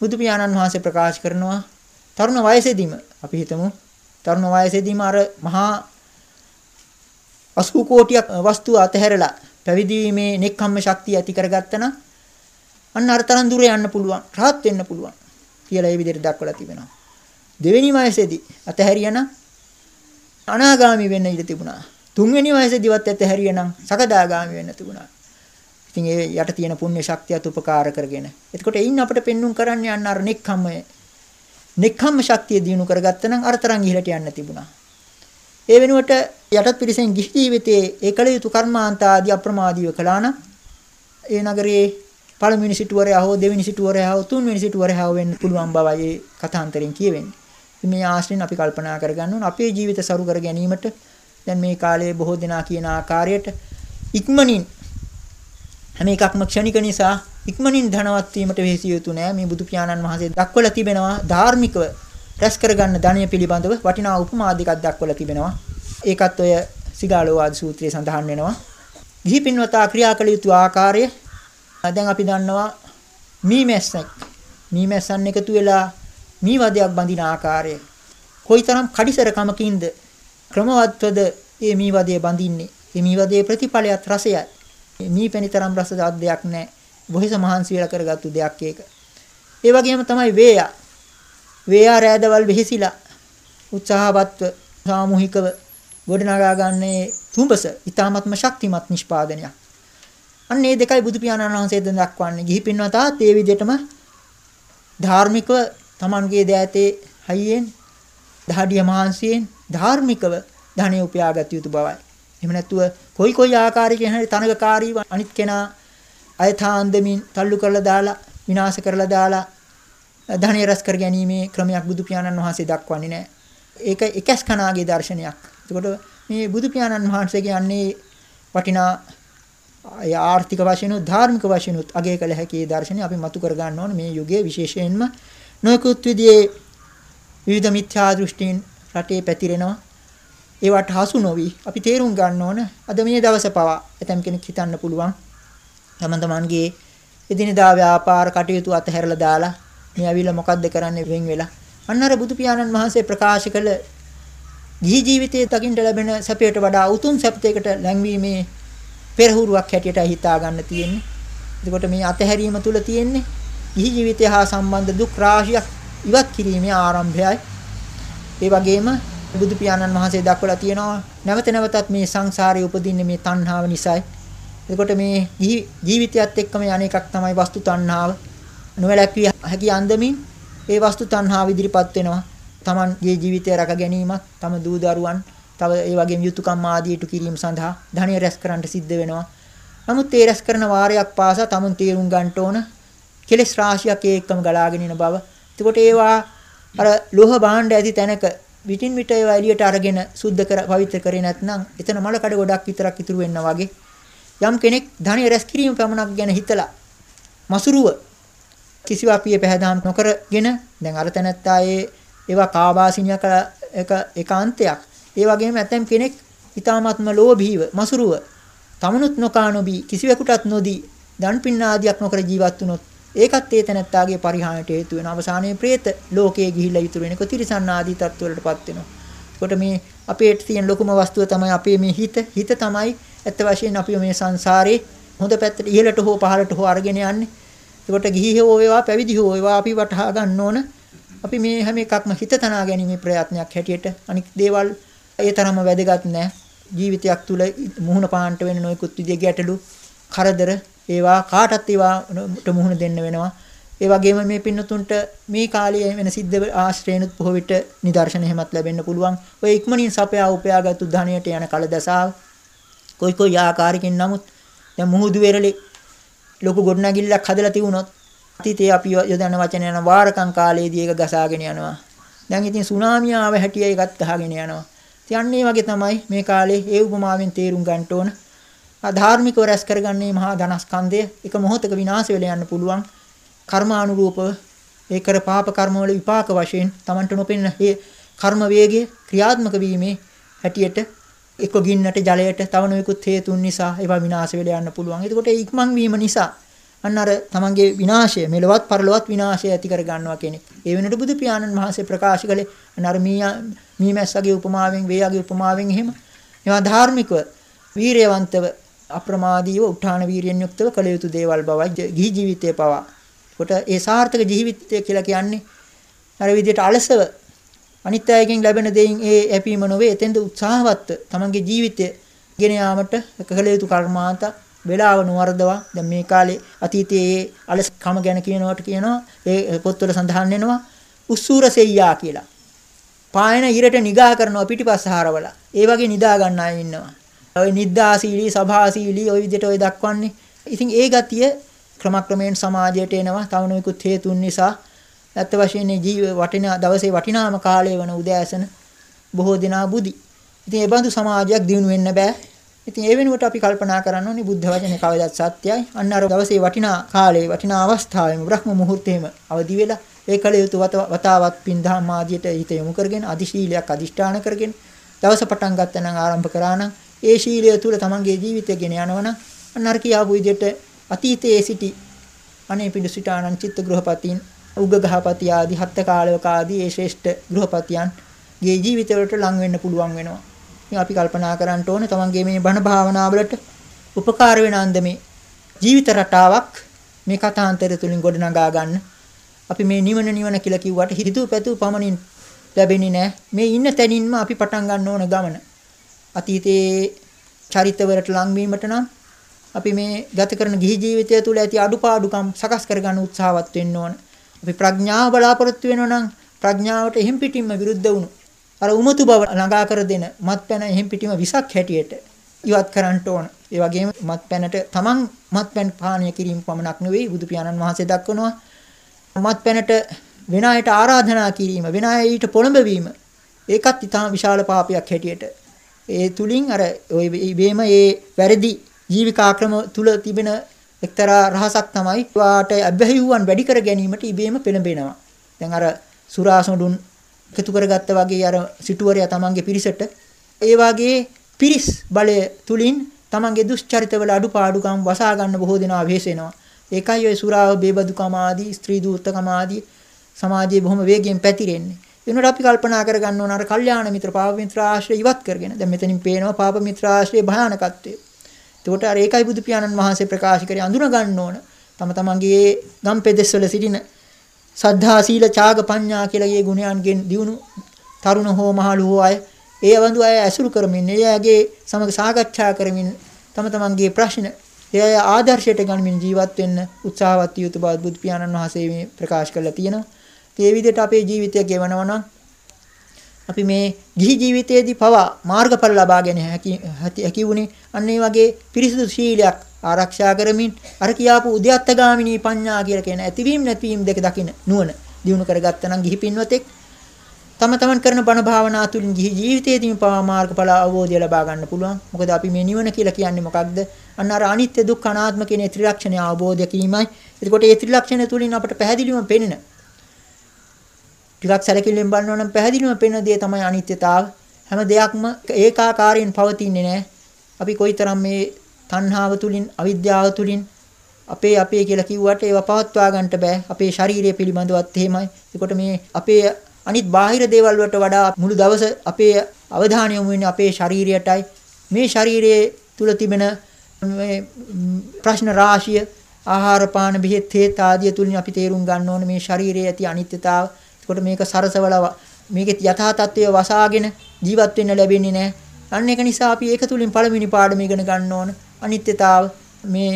බුදු පියාණන් වහන්සේ ප්‍රකාශ කරනවා. තරුණ වයසේදීම අපි හිතමු. තරුණ වයසේදීම අර මහා 80 කෝටියක් වස්තුව අතහැරලා පැවිදි වීමේ නෙක්ඛම්ම ශක්තිය ඇති කරගත්තා නම් අන්න අර තරම් දුර යන්න පුළුවන් රහත් වෙන්න පුළුවන් කියලා ඒ විදිහට දක්වලා තිබෙනවා. දෙවෙනි වයසේදී අතහැරියනම් අනාගාමි වෙන්න ඉඩ තිබුණා. තුන්වෙනි වයසේදීවත් ඇත හැරියනම් සකදාගාමි වෙන්න තිබුණා. ඉතින් ඒ යට තියෙන පුණ්‍ය ශක්තියත් උපකාර කරගෙන. එතකොට එයින් අපිට පෙන්눔 කරන්නේ අන්න අර නෙක්ඛම්මය. නෙක්ඛම්ම ශක්තිය දිනු කරගත්තා නම් අර තරම් ඉහළට යන්න තිබුණා. ඒ වෙනුවට යටත් පිරිසෙන් ගිහි ජීවිතයේ ඒකල යුතු කර්මාන්ත ආදී අප්‍රමාදීව කළා නම් ඒ නගරයේ පළමුවෙනි සිටුවරයා හෝ දෙවෙනි සිටුවරයා හෝ තුන්වෙනි සිටුවරයා වෙන්න පුළුවන් බවයි කථාන්තරෙන් කියවෙන්නේ. මේ ආශ්‍රයෙන් අපි කල්පනා කරගන්න ඕන. අපේ ජීවිත සරු කර ගැනීමට දැන් මේ කාලයේ බොහෝ දෙනා කියන ආකාරයට ඉක්මනින් හැම එකක්ම ක්ෂණික නිසා ඉක්මනින් ධනවත් වීමට වෙහෙසිය යුතු නෑ. මේ බුදු පියාණන් වහන්සේ දක්වලා තිබෙනවා ධාර්මිකව රැස් කරගන්න ධනය පිළිබඳව වටිනා උපමා දෙකක් දක්වලා තිබෙනවා. ඒකත් ඔය සිගාලෝවාද සූත්‍රයේ සඳහන් වෙනවා. ගිහි පින්වතා ක්‍රියා කළ යුතු ආකාරය. දැන් අපි දන්නවා මීමැස්සක්. මීමැස්සන් එකතු වෙලා මී වදයක් බඳින ආකාරය. කොයිතරම් කඩිසරකමකින්ද ක්‍රමවත්වද මේ මී වදය බඳින්නේ? මේ මී වදයේ ප්‍රතිඵලයත් රසයයි. මී පැණිතරම් රස දෙයක් නැහැ බොහිස මහන්සි වෙලා කරගත්තු දෙයක් ඒක. ඒ වගේම තමයි වේයා. වේයා රෑදවල් වෙහිසිලා උත්සාහවත්ව සාමූහිකව ගොඩනගා ගන්නේ තුඹස ඊ타ත්ම ශක්තිමත් නිෂ්පාදනයක්. අන්න මේ දෙකයි බුදු පියාණන් වහන්සේ දක්වන්නේ. ගිහි පින්වතාත් ඒ විදිහටම ධාර්මිකව Tamanගේ දෑතේ හයියෙන් දහඩිය මහන්සියෙන් ධාර්මිකව ධනෙ උපයාගත යුතු බවයි. එහෙම නැතුව කොයි කොයි ආකාරයකින් හරි තනකකාරීව අනිත් කෙනා අයථාන්දමින් තල්ලු කරලා දාලා විනාශ කරලා දාලා ධනෙ රැස් කර ගැනීමේ ක්‍රමයක් බුදු පියාණන් වහන්සේ දක්වන්නේ නැහැ. ඒක එකස් කනාගේ දර්ශනයක්. එතකොට මේ බුදු පියාණන් වහන්සේ කියන්නේ වටිනා ආර්ථික වශයෙන් උත් ධාර්මික වශයෙන් උත් අගය කළ හැකි දර්ශනය අපි මතු කර ගන්න ඕනේ මේ යුගයේ විශේෂයෙන්ම නොයෙකුත් විදිහේ විවිධ මිත්‍යා දෘෂ්ටීන් රටේ පැතිරෙනවා. ඒවට හසු නොවි. අපි තේරුම් ගන්න ඕන අද මේ දවස පවා ඇතම් කෙනෙක් හිතන්න පුළුවන්. තම තමන්ගේ එදිනදා ව්‍යාපාර කටයුතු අතහැරලා දාලා මේ ඇවිල්ලා මොකද්ද කරන්නේ වෙන් වෙලා. අන්න අර බුදු පියාණන් වහන්සේ ප්‍රකාශ කළ ගිහි ජීවිතයේ දකින්න ලැබෙන සැපයට වඩා උතුම් සැපයකට ලැංවීමේ පෙරහුරුවක් හැටියට හිතා ගන්න තියෙන්නේ. එතකොට මේ අතහැරීම තුල තියෙන්නේ ගිහි ජීවිතය හා සම්බන්ධ දුක් රාශියක් ඉවත් කිරීමේ ආරම්භයයි. ඒ වගේම බුදු පියාණන් වහන්සේ දක්වලා තියෙනවා නැවත නැවතත් මේ සංසාරේ උපදින්නේ මේ තණ්හාව නිසායි. එතකොට මේ ජීවිතයත් එක්කම යන එකක් තමයි වස්තු තණ්හාව. නොවැළැක්විය හැකි අන්දමින් ඒ වස්තු තණ්හාව ඉදිරිපත් වෙනවා. Tamanගේ ජීවිතය රැක ගැනීමත්, තම දූ දරුවන්, තව ඒ වගේම යුතුයකම් ආදීට කිරීම සඳහා ධනය රැස් කරන්නට සිද්ධ වෙනවා. නමුත් ඒ රැස් කරන වාරයක් පාසා Taman තීරුම් ගන්න ඕන කෙලෙස් රාශියක් ඒකම ගලාගෙන යන බව. එතකොට ඒවා අර ලෝහ භාණ්ඩ ඇති තැනක විටින් විට ඒවා එළියට අරගෙන සුද්ධ කර පවිත්‍ර කරේ නැත්නම් එතන මල කඩ ගොඩක් විතරක් ඉතුරු වෙනවා වගේ. යම් කෙනෙක් ධනය රැස් කිරීම පමණක් ගැන හිතලා මසුරුව කිසිවක් පිය පැහැදාම් නොකරගෙන දැන් අර තැනත්තා ඒ ඒවා කාබාසිනිය කළ එක ඒකාන්තයක්. ඒ වගේම ඇතම් කෙනෙක් ඊ타මාත්ම ලෝභීව මසුරුව තමනුත් නොකා නොබී කිසිවෙකුටත් නොදී දන් පින්න ආදියක් නොකර ජීවත් වුණොත් ඒකත් ඒ තැනත්තාගේ පරිහානියට හේතු වෙන අවසානයේ പ്രേත ලෝකයේ ගිහිල්ලා ඉතුරු වෙනකො තිරිසන් ආදී තත්ත්වවලටපත් වෙනවා. එතකොට මේ අපේ තියෙන ලොකුම වස්තුව තමයි අපේ මේ හිත. හිත තමයි ඇත්ත වශයෙන් අපි මේ සංසාරේ හොඳ පැත්තට ඉහළට හෝ පහළට හෝ අරගෙන යන්නේ. එතකොට ගිහි හෝ වේවා පැවිදි හෝ වේවා අපි වටහා ගන්න ඕන. අපි මේ හැම එකක්ම හිත තනා ගැනීමේ ප්‍රයත්නයක් හැටියට අනික් දේවල් ඒ තරම වැදගත් නැහැ. ජීවිතයක් තුළ මුහුණ පාන්නට වෙන නොයෙකුත් විදිහේ ගැටලු, කරදර ඒවා කාටත් ඒවාට මුහුණ දෙන්න වෙනවා. ඒ වගේම මේ පින්නතුන්ට මේ කාලයේ වෙන සිද්ධ ආශ්‍රේණුත් බොහෝ විට නිදර්ශන එහෙමත් ලැබෙන්න පුළුවන්. ඔය ඉක්මනින් සපයා උපයාගත්තු ධනයට යන කලදසාව කොයි කොයි ආකාරකින් නමුත් දැන් මුහුදු වෙරළේ ලොකු ගොඩනැගිල්ලක් හදලා තිබුණොත් අතීතයේ අපි යොදන වචන යන වාරකම් කාලයේදී ඒක ගසාගෙන යනවා. දැන් ඉතින් සුනාමිය ආව හැටිය ඒකත් ගහගෙන යනවා. තියන්නේ වගේ තමයි මේ කාලේ ඒ උපමාවෙන් තේරුම් ගන්න ඕන. ධාර්මිකව රැස් කරගන්නේ මහා ධනස්කන්ධය එක මොහොතක විනාශ වෙලා යන්න පුළුවන්. කර්මානුරූපව ඒ කර පාප කර්මවල විපාක වශයෙන් Tamanට නොපෙනෙන මේ කර්ම වේගය ක්‍රියාත්මක වීමේ හැටියට එක්ක ගින්නට ජලයට තව නොයෙකුත් හේතුන් නිසා ඒවා විනාශ වෙලා යන්න පුළුවන්. එතකොට ඒ ඉක්මන් වීම නිසා අන්න අර තමන්ගේ විනාශය මෙලොවත් පරලොවත් විනාශය ඇති කර ගන්නවා කෙනෙක්. ඒ වෙනකොට බුදු පියාණන් වහන්සේ ප්‍රකාශ කළේ අන්න අර මී මීමැස්සගේ උපමාවෙන් වේයගේ උපමාවෙන් එහෙම ඒවා ධාර්මිකව වීරයවන්තව අප්‍රමාදීව උත්හාන වීරියෙන් යුක්තව කළ යුතු දේවල් බවයි ගිහි ජීවිතයේ පවා. කොට ඒ සාර්ථක ජීවිතය කියලා කියන්නේ අර විදිහට අලසව අනිත් අයගෙන් ලැබෙන දෙයින් ඒ ඇපීම නොවේ එතෙන්ද උත්සාහවත්ව තමන්ගේ ජීවිතය ගෙන යාමට කළ යුතු කර්මාන්ත වේලාව නොවර්ධවා දැන් මේ කාලේ අතීතයේ අලසකම ගැන කියනවට කියනවා ඒ පොත්වල සඳහන් වෙනවා උස්සූර සෙයියා කියලා. පායන ඉරට නිගා කරනවා පිටිපස්ස හරවලා. ඒ වගේ නිදා ගන්න අය ඉන්නවා. ඔය නිද්දාශීලී සභාශීලී ওই විදිහට ඔය දක්වන්නේ. ඉතින් ඒ ගතිය ක්‍රමක්‍රමයෙන් සමාජයට එනවා. තව නොයෙකුත් හේතුන් නිසා ඇත්ත වශයෙන්ම ජීව වටිනා දවසේ වටිනාම කාලය වන උදෑසන බොහෝ දිනා බුදි. ඉතින් ඒ බඳු සමාජයක් දිනු වෙන්න බෑ. ඉතින් ඒ වෙනුවට අපි කල්පනා කරන්න ඕනේ බුද්ධ වචනේ කවදත් සත්‍යයි. අන්න අර දවසේ වටිනා කාලේ වටිනා අවස්ථාවේම බ්‍රහ්ම මුහුර්තේම අවදි වෙලා ඒ කල යුතු වතාවත් පින්දහම් ආදියට හිත යොමු කරගෙන අදිශීලයක් අදිෂ්ඨාන කරගෙන දවස පටන් ගත්තා නම් ආරම්භ කරා නම් ඒ ශීලය තුල තමන්ගේ ජීවිතය ගෙන යනවනම් අන්න අර කියාපු විදිහට අතීතයේ සිටි අනේ පිඬු සිටානන් චිත්ත ගෘහපතීන් උග්ගඝපති ආදී හත්ත කාලවක ආදී ඒ ශ්‍රේෂ්ඨ ගෘහපතියන් ගේ ජීවිතවලට ලං වෙන්න පුළුවන් වෙනවා. ඉතින් අපි කල්පනා කරන්න ඕනේ තමන්ගේ මේ බණ භාවනාවලට උපකාර වෙන අන්දමේ ජීවිත රටාවක් මේ කථාන්තර තුලින් ගොඩනගා ගන්න. අපි මේ නිවන නිවන කියලා කිව්වට හිතුව පැතුව පමණින් ලැබෙන්නේ නැහැ. මේ ඉන්න තැනින්ම අපි පටන් ගන්න ඕන ගමන. අතීතයේ චරිතවලට ලංවීමට නම් අපි මේ ගත කරන ගිහි ජීවිතය තුළ ඇති අඩුපාඩුකම් සකස් කරගන්න උත්සාහවත් වෙන්න ඕන. අපි ප්‍රඥාව බලාපොරොත්තු වෙනවා නම් ප්‍රඥාවට එහෙම් පිටින්ම විරුද්ධ වුණු අර උමතු බව ළඟා කර දෙන මත්පැන එහෙම් පිටින්ම විසක් හැටියට ඉවත් කරන්න ඕන. ඒ වගේම මත්පැනට තමන් මත්පැන් පානය කිරීම පමණක් නෙවෙයි බුදු පියාණන් වහන්සේ දක්වනවා මත්පැනට වෙන අයට ආරාධනා කිරීම වෙන අය ඊට පොළඹවීම ඒකත් ඉතාම විශාල පාපයක් හැටියට ඒ තුලින් අර ওই ඉබේම ඒ වැරදි ජීවිකා ක්‍රම තුල තිබෙන එක්තරා රහසක් තමයි වාට අභ්‍යහිවුවන් වැඩි කර ගැනීමට ඉබේම පෙළඹෙනවා. දැන් අර සුරාසොඬුන් එකතු කරගත්ත වගේ අර සිටුවරයා තමන්ගේ පිරිසට ඒ වාගේ පිරිස් බලය තුලින් තමන්ගේ දුෂ්චරිතවල අඩුපාඩුකම් වසා ගන්න බොහෝ දෙනා වෙහෙසෙනවා. ඒකයි ඔය සුරාව බේබදුකම ආදී ස්ත්‍රී දූර්තකම ආදී සමාජයේ බොහොම වේගයෙන් පැතිරෙන්නේ. එනකොට අපි කල්පනා කරගන්න ඕන අර කල්යාණ මිත්‍ර පාප මිත්‍ර ආශ්‍රය ඉවත් කරගෙන. දැන් මෙතනින් පේනවා පාප මිත්‍ර ආශ්‍රයේ භයානකත්වය. එතකොට අර ඒකයි බුදු පියාණන් වහන්සේ ප්‍රකාශ කරේ අඳුන ගන්න ඕන. තම තමන්ගේ ගම් පෙදෙස්වල සිටින සද්ධා සීල ඡාග පඤ්ඤා කියලා මේ ගුණයන්ගෙන් දිනු තරුණ හෝ මහලු හෝ අය ඒ වඳු අය ඇසුරු කරමින් එයාගේ සමග සාකච්ඡා කරමින් තම තමන්ගේ ප්‍රශ්න එය ආදර්ශයට ගනිමින් ජීවත් වෙන්න උත්සාහවත් යුතු බව බුදු පියාණන් වහන්සේ මේ ප්‍රකාශ කරලා තියෙනවා. ඒ විදිහට අපේ ජීවිතය ගෙවනවා නම් අපි මේ ගිහි ජීවිතයේදී පවා මාර්ගඵල ලබා ගැනීම හැකි හැකි වුණේ අන්න ඒ වගේ පිරිසිදු ශීලයක් ආරක්ෂා කරමින් අර කියාපු උද්‍යත්තගාමිනී පඤ්ඤා කියලා කියන ඇතිවීම නැතිවීම දෙක දකින නුවණ දිනු කරගත්තා නම් ගිහි පින්වතෙක් තම තමන් කරන බණ භාවනා තුළින් ගිහි ජීවිතයේදීම පවා මාර්ගඵල අවබෝධය ලබා ගන්න පුළුවන්. මොකද අපි මේ නිවන කියලා කියන්නේ මොකක්ද? අන්න අර අනිත්‍ය දුක්ඛ අනාත්ම කියන ත්‍රිලක්ෂණය අවබෝධ කිරීමයි. එතකොට මේ ත්‍රිලක්ෂණය තුළින් අපට පැහැදිලිවම පෙනෙන ටිකක් සැලකිලිමෙන් බලනවා නම් පැහැදිලිවම පෙනෙන දේ තමයි අනිත්‍යතාව. හැම දෙයක්ම ඒකාකාරයෙන් පවතින්නේ නැහැ. අපි කොයිතරම් මේ තණ්හාව තුලින් අවිද්‍යාව තුලින් අපේ අපේ කියලා කිව්වට ඒවා පවත්වා ගන්නට බෑ. අපේ ශාරීරිය පිළිබඳවත් එහෙමයි. ඒකට මේ අපේ අනිත් බාහිර දේවල් වලට වඩා මුළු දවස අපේ අවධානය යොමු වෙන්නේ අපේ ශරීරයටයි. මේ ශරීරයේ තුල තිබෙන මේ ප්‍රශ්න රාශිය ආහාර පාන බෙහෙත් හේත් ආදිය තුලින් අපි තේරුම් ගන්න ඕනේ මේ ශරීරයේ ඇති අනිත්‍යතාව. ඒකට මේක සරසවල මේකේ යථා තත්ත්වය වසාගෙන ජීවත් වෙන්න ලැබෙන්නේ නැහැ. අන්න ඒක නිසා අපි ඒක තුලින් පළවෙනි පාඩම ඉගෙන ගන්න ඕන. අනිත්‍යතාව මේ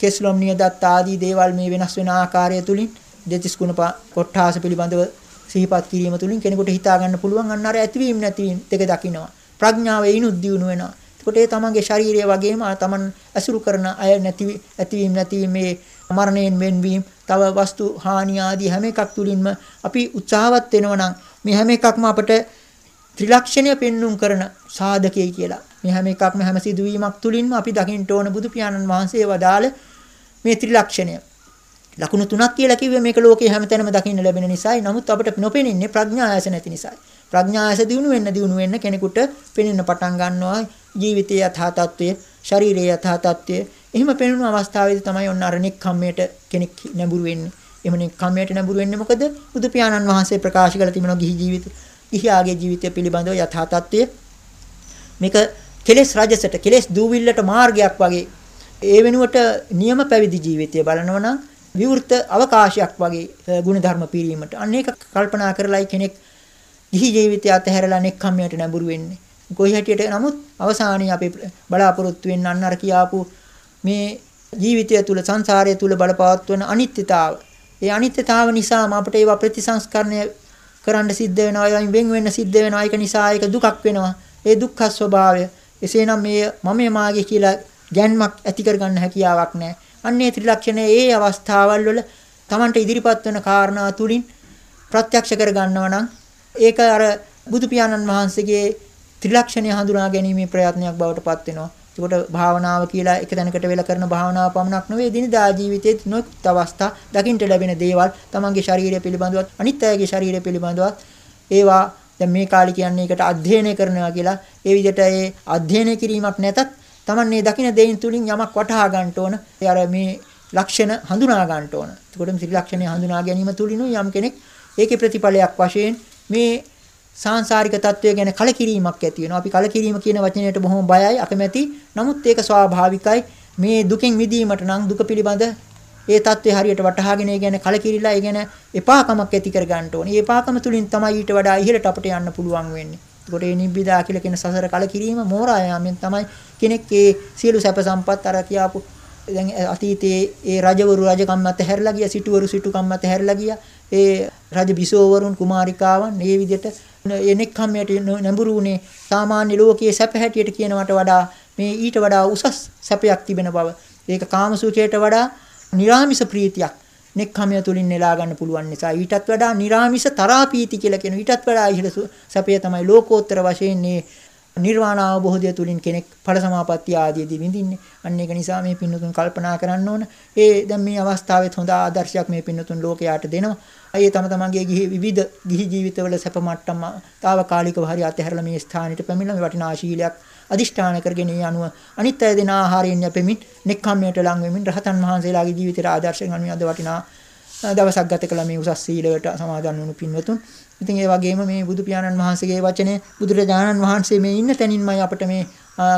කෙස්ලොම් නියදත් ආදී දේවල් මේ වෙනස් වෙන ආකාරය තුලින් දෙතිස් ගුණ කොට්ඨාස පිළිබඳව සිහිපත් කිරීම තුළින් කෙනෙකුට හිතා ගන්න පුළුවන් අන්න අර ඇතිවීම නැතිවීම දෙක දකිනවා. ප්‍රඥාව එිනුත් දියුණු වෙනවා. එතකොට ඒ තමන්ගේ ශාරීරිය වගේම තමන් අසුරු කරන අය නැති ඇතිවීම නැතිවීම මේ මරණයෙන් වෙන්වීම තව වස්තු හානි ආදී හැම එකක් තුලින්ම අපි උත්සාහවත් වෙනවා නම් මේ හැම එකක්ම අපට ත්‍රිලක්ෂණය පෙන්눔 කරන සාධකයයි කියලා. මේ හැම එකක්ම හැම සිදුවීමක් තුලින්ම අපි දකින්න ඕන බුදු පියාණන් වහන්සේ වදාළ මේ ත්‍රිලක්ෂණය. ලකුණු තුනක් කියලා කිව්වේ මේක ලෝකේ හැමතැනම දකින්න ලැබෙන නිසායි. නමුත් අපිට නොපෙනෙන්නේ ප්‍රඥා ආයස නැති නිසායි. ප්‍රඥා ආයස දිනු වෙන්න දිනු වෙන්න කෙනෙකුට පෙනෙන්න පටන් ගන්නවා ජීවිතයේ යථා තත්ත්වය, ශරීරයේ යථා තත්ත්වය. එහෙම පෙනුණු අවස්ථාවේදී තමයි ඔන්න අර නික්කම්මයට කෙනෙක් නැඹුරු වෙන්නේ. එහෙම නික්කම්මයට නැඹුරු වෙන්නේ මොකද? බුදු පියාණන් වහන්සේ ප්‍රකාශ කළ තිබෙනවා ගිහි ජීවිත. ගිහියාගේ ජීවිතය පිළිබඳව යථා තත්ත්වය. මේක කෙලෙස් රජසට කෙලෙස් දූවිල්ලට මාර්ගයක් වගේ ඒ වෙනුවට නියම පැවිදි ජීවිතය බලනවා නම් විවෘත අවකාශයක් වගේ ගුණධර්ම පිරීමට. අන්න ඒක කල්පනා කරලායි කෙනෙක් ගිහි ජීවිතය අතහැරලා නෙක්ඛම්මයට නැඹුරු වෙන්නේ. කොයි හැටියට නමුත් අවසානයේ අපි බලාපොරොත්තු වෙන්න අන්න අර කියාපු මේ ජීවිතය තුල සංසාරය තුල බලපවත්වන අනිත්‍යතාව. ඒ අනිත්‍යතාව නිසාම අපිට ඒවා ප්‍රතිසංස්කරණය කරන්න සිද්ධ වෙනවා. ඒවායින් වෙන් වෙන්න සිද්ධ වෙනවා. ඒක නිසා ඒක දුකක් වෙනවා. ඒ දුක්ඛ ස්වභාවය. එසේනම් මේ මම මාගේ කියලා ගැන්මක් ඇති කරගන්න හැකියාවක් නැහැ. අන්නේ ත්‍රිලක්ෂණයේ ඒ අවස්ථාවල් වල Tamanට ඉදිරිපත් වෙන කාරණා තුලින් ප්‍රත්‍යක්ෂ කර ගන්නවා නම් ඒක අර බුදු පියාණන් වහන්සේගේ ත්‍රිලක්ෂණය හඳුනා ගැනීමේ ප්‍රයත්නයක් බවට පත් වෙනවා. ඒකට භාවනාව කියලා එක තැනකට වෙලා කරන භාවනාව පමණක් නෙවෙයි දිනදා ජීවිතයේ නොයෙක් අවස්ථා දකින්ට ලැබෙන දේවල් තමන්ගේ ශරීරය පිළිබඳවත් අනිත් අයගේ ශරීරය පිළිබඳවත් ඒවා දැන් මේ කාලේ කියන්නේ ඒකට අධ්‍යයනය කරනවා කියලා ඒ විදිහට ඒ අධ්‍යයනය කිරීමක් නැතත් Taman මේ දකින්න දෙයින් තුලින් යමක් වටහා ගන්න ඕන. ඒ අර මේ ලක්ෂණ හඳුනා ගන්න ඕන. එතකොට මේ ත්‍රිලක්ෂණය හඳුනා ගැනීම තුලිනු යම් කෙනෙක් ඒකේ ප්‍රතිඵලයක් වශයෙන් මේ සාංශාරික తත්වය ගැන කලකිරීමක් ඇති වෙනවා. අපි කලකිරීම කියන වචනයට බොහොම බයයි, අකමැති. නමුත් ඒක ස්වාභාවිකයි. මේ දුකෙන් මිදීමට නම් දුක පිළිබඳ ඒ தත්ත්වය හරියට වටහාගෙන ඒ ගැන කලකිරිලා ඒ ගැන එපාකමක් ඇති කර ගන්න ඕනේ. ඒ එපාකම තුලින් තමයි ඊට වඩා ඉහළට අපිට යන්න පුළුවන් වෙන්නේ. ඒකට ඒ නිබ්බිදා කියලා කියන සසර කලකිරීම මෝරා යාමෙන් තමයි කෙනෙක් ඒ සියලු සැප සම්පත් අර කියාපු දැන් අතීතයේ ඒ රජවරු රජකම් මත හැරලා ගියා සිටුවරු සිටුකම් මත හැරලා ගියා ඒ රජ බිසෝවරුන් කුමාරිකාවන් මේ විදිහට එනෙක්කම්යට නැඹුරුුනේ සාමාන්‍ය ලෝකයේ සැප හැටියට කියනවට වඩා මේ ඊට වඩා උසස් සැපයක් තිබෙන බව. ඒක කාමසුඛයට වඩා නිර්ාමිස ප්‍රීතියක් නෙක්ඛමය තුලින් නෙලා ගන්න පුළුවන් නිසා. ඊටත් වඩා නිර්ාමිස තරාපීති කියලා කියන ඊටත් වඩා ඉහළ සැපය තමයි ලෝකෝත්තර වශයෙන් මේ නිර්වාණ අවබෝධය තුලින් කෙනෙක් ඵල සමාපත්තිය ආදීදී විඳින්නේ. අන්න ඒක නිසා මේ පින්නතුන් කල්පනා කරන්න ඕන. ඒ දැන් මේ අවස්ථාවෙත් හොඳ ආදර්ශයක් මේ පින්නතුන් ලෝකයට දෙනවා. ඒ තම තමන්ගේ ගිහි විවිධ ගිහි ජීවිතවල සැප මට්ටම తాවකාලිකව හරි අතහැරලා මේ ස්ථානෙට පැමිණලා මේ වටිනා ශීලයක් අදිෂ්ඨාන කරගෙන ඒ අනුව අනිත් අය දෙන ආහාරයෙන් යැපෙමින් නෙක්ඛම්මයට ලං වෙමින් රහතන් වහන්සේලාගේ ජීවිතයට ආදර්ශයෙන් අනුව අද වටිනා දවසක් ගත කළ මේ උසස් සීලයට සමාදන් වුණු පින්වතුන් ඉතින් ඒ වගේම මේ බුදු පියාණන් වහන්සේගේ වචනේ බුදුරජාණන් වහන්සේ මේ ඉන්න තැනින්මයි අපිට මේ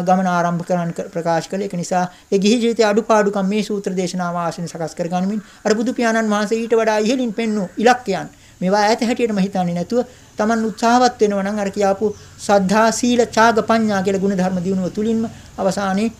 ගමන ආරම්භ කරන්න ප්‍රකාශ කළේ. ඒක නිසා ඒ ගිහි ජීවිතයේ අඩුපාඩුකම් මේ සූත්‍ර දේශනාව ආශ්‍රයෙන් සකස් කර ගනිමින් අර බුදු පියාණන් වහන්සේ ඊට වඩා ඉහළින් පෙන්වු ඉලක්කයන් මේවා ඈත හැටියටම හිතන්නේ නැතුව Taman උත්සාහවත් වෙනවා නම් අර කියාපු සද්ධා සීල ඡාග පඤ්ඤා කියලා ගුණ ධර්ම දිනුව තුලින්ම අවසානයේ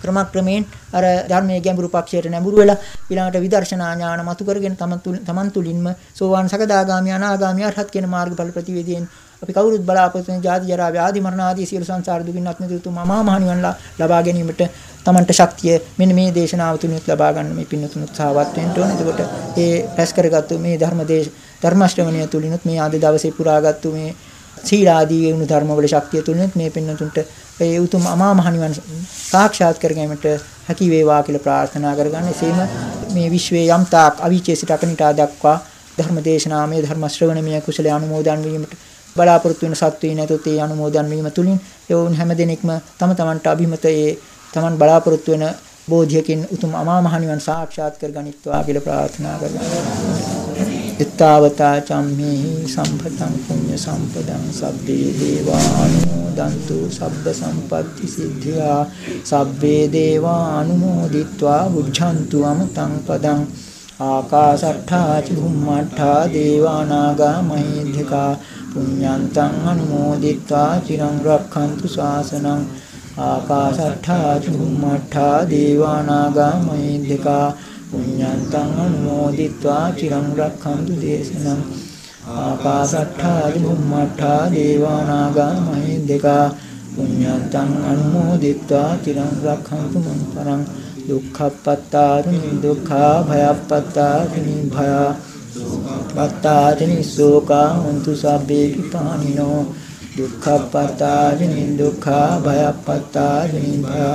ක්‍රමක්‍රමයෙන් අර ධර්මයේ ගැඹුරු පක්ෂයට නැඹුරු වෙලා ඊළඟට විදර්ශනා ඥාන මතු කරගෙන තමන් තුලින්ම සෝවාන් සකදාගාමී අනාගාමී අරහත් කියන මාර්ගඵල ප්‍රතිවේදයෙන් අපි කවුරුත් බලාපොරොත්තු වෙන ජාති ජරා ව්‍යාධි මරණ ආදී සියලු සංසාර දුකින් අත් මිදුතු මමා මහණිවන් ලබා ගැනීමට තමන්ට ශක්තිය මෙන්න මේ දේශනාව තුලින් ලබා ගන්න මේ පින්නතුන් උත්සාහවත් වෙන්න ඕනේ. එතකොට ඒ රැස් කරගත්තු මේ ධර්ම දේශ ධර්ම ශ්‍රවණය තුලිනුත් මේ ආද දවසේ පුරාගත්තු මේ සීලාදී වුණු ධර්මවල ශක්තිය තුලිනුත් මේ පින්නතුන්ට ඒ උතුම් අමා මහ නිවන් සාක්ෂාත් කර ගැනීමට හැකි වේවා කියලා ප්‍රාර්ථනා කරගන්න. එසේම මේ විශ්වයේ යම් තාක් අවීචේ සිට අකනිටා දක්වා ධර්ම දේශනාමය ධර්ම ශ්‍රවණමය කුසල අනුමෝදන් වීමට බලාපොරොත්තු වෙන සත්වී නැතොත් ඒ අනුමෝදන් වීම තුලින් ඒ වුන් හැම දිනෙකම තම තමන්ට අභිමත ඒ තමන් බලාපොරොත්තු වෙන බෝධියකින් උතුම් අමා මහ නිවන් සාක්ෂාත් කර ගනිත්වා කියලා ප්‍රාර්ථනා කරගන්නවා. තාවතා චම්මේහි සම්පතං පුඤ්ඤ සම්පදං සබ්බේ දේවානුමෝදන්තු සබ්බ සම්පත්ති සිද්ධා සබ්බේ දේවානුමෝදිත්වා උච්ඡන්තු අමතං පදං ආකාශට්ඨා චුම්මට්ඨා දේවානාගා මහිද්దికා පුඤ්ඤන්තං අනුමෝදිත්වා චිරං රක්ඛන්තු ශාසනං ආකාශට්ඨා චුම්මට්ඨා දේවානාගා මහිද්దికා පුඤ්ඤන්තං අනුමෝදිत्वा චිරං රක්ඛන්තු දේශනං ආකාසට්ඨා බුම්මට්ඨා දේවානාගා මහින්දිකා පුඤ්ඤන්තං අනුමෝදිत्वा චිරං රක්ඛන්තු මං පරං දුක්ඛප්පත්තාරිනි දුක්ඛා භයප්පත්තාරිනි භය පත්තාරිනි සෝකා හොන්තු සබ්බේ විපානිනෝ දුක්ඛප්පත්තාරිනි දුක්ඛා භයප්පත්තාරිනි භය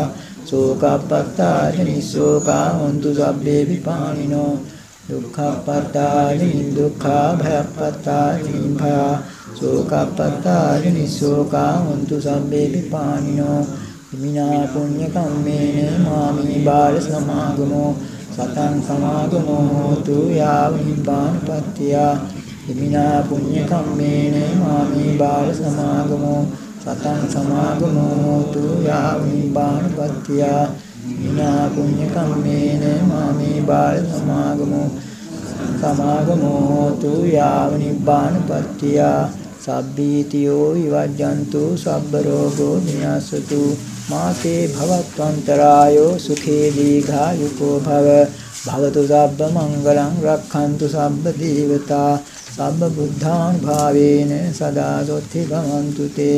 සෝකප්පත්තානි සෝකා හොන්තු සබ්බේ විපානිනෝ දුක්ඛප්පත්තානි දුක්ඛා භයප්පත්තානි භය. සෝකප්පත්තානි සෝකා හොන්තු සබ්බේ විපානිනෝ මිනා පුඤ්ඤ කම්මේන මාමි බාල සමාගමෝ. සතං සමාගමෝ හෝතු යාව නිපානපත්තිය මිනා පුඤ්ඤ කම්මේන මාමි බාල සමාගමෝ. සතං සමාගමෝතු යාමිපාණපත්තිය විනා පුඤ්ඤ කම්මේන මාමේ බාල සමාගමෝ. සමාගමෝතු යාමිපාණපත්තිය සබ්බීතියෝ විවජ්ජන්තු සබ්බ රෝගෝ විනාශතු මාතේ භවත්වන්තරායෝ සුඛේ දීඝායුකෝ භව. භවතු සබ්බ මංගලං රක්ඛන්තු සබ්බ දේවතා. සබ්බ බුද්ධාන් භාවේන සදා සොත්ති භවන්තු තේ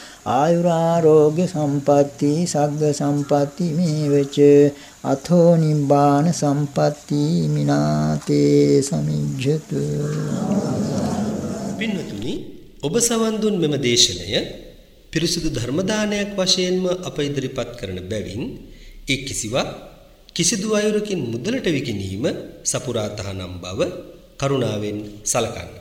ආයුරාරෝග්‍ය සම්පatti සග්ග සම්පatti මේවච. අතෝ නිබ්බාන සම්පatti මිනාතේ සමිජ්ජතු. පින්වතුනි ඔබ සවන් දුන් මෙම දේශනය පිරිසුදු ධර්ම දානයක් වශයෙන්ම අප ඉදිරිපත් කරන බැවින් ඒ කිසිවක් කිසිදු අයුරකින් මුදලට විකිණීම සපුරා තහනම් බව කරුණාවෙන් සලකන්න.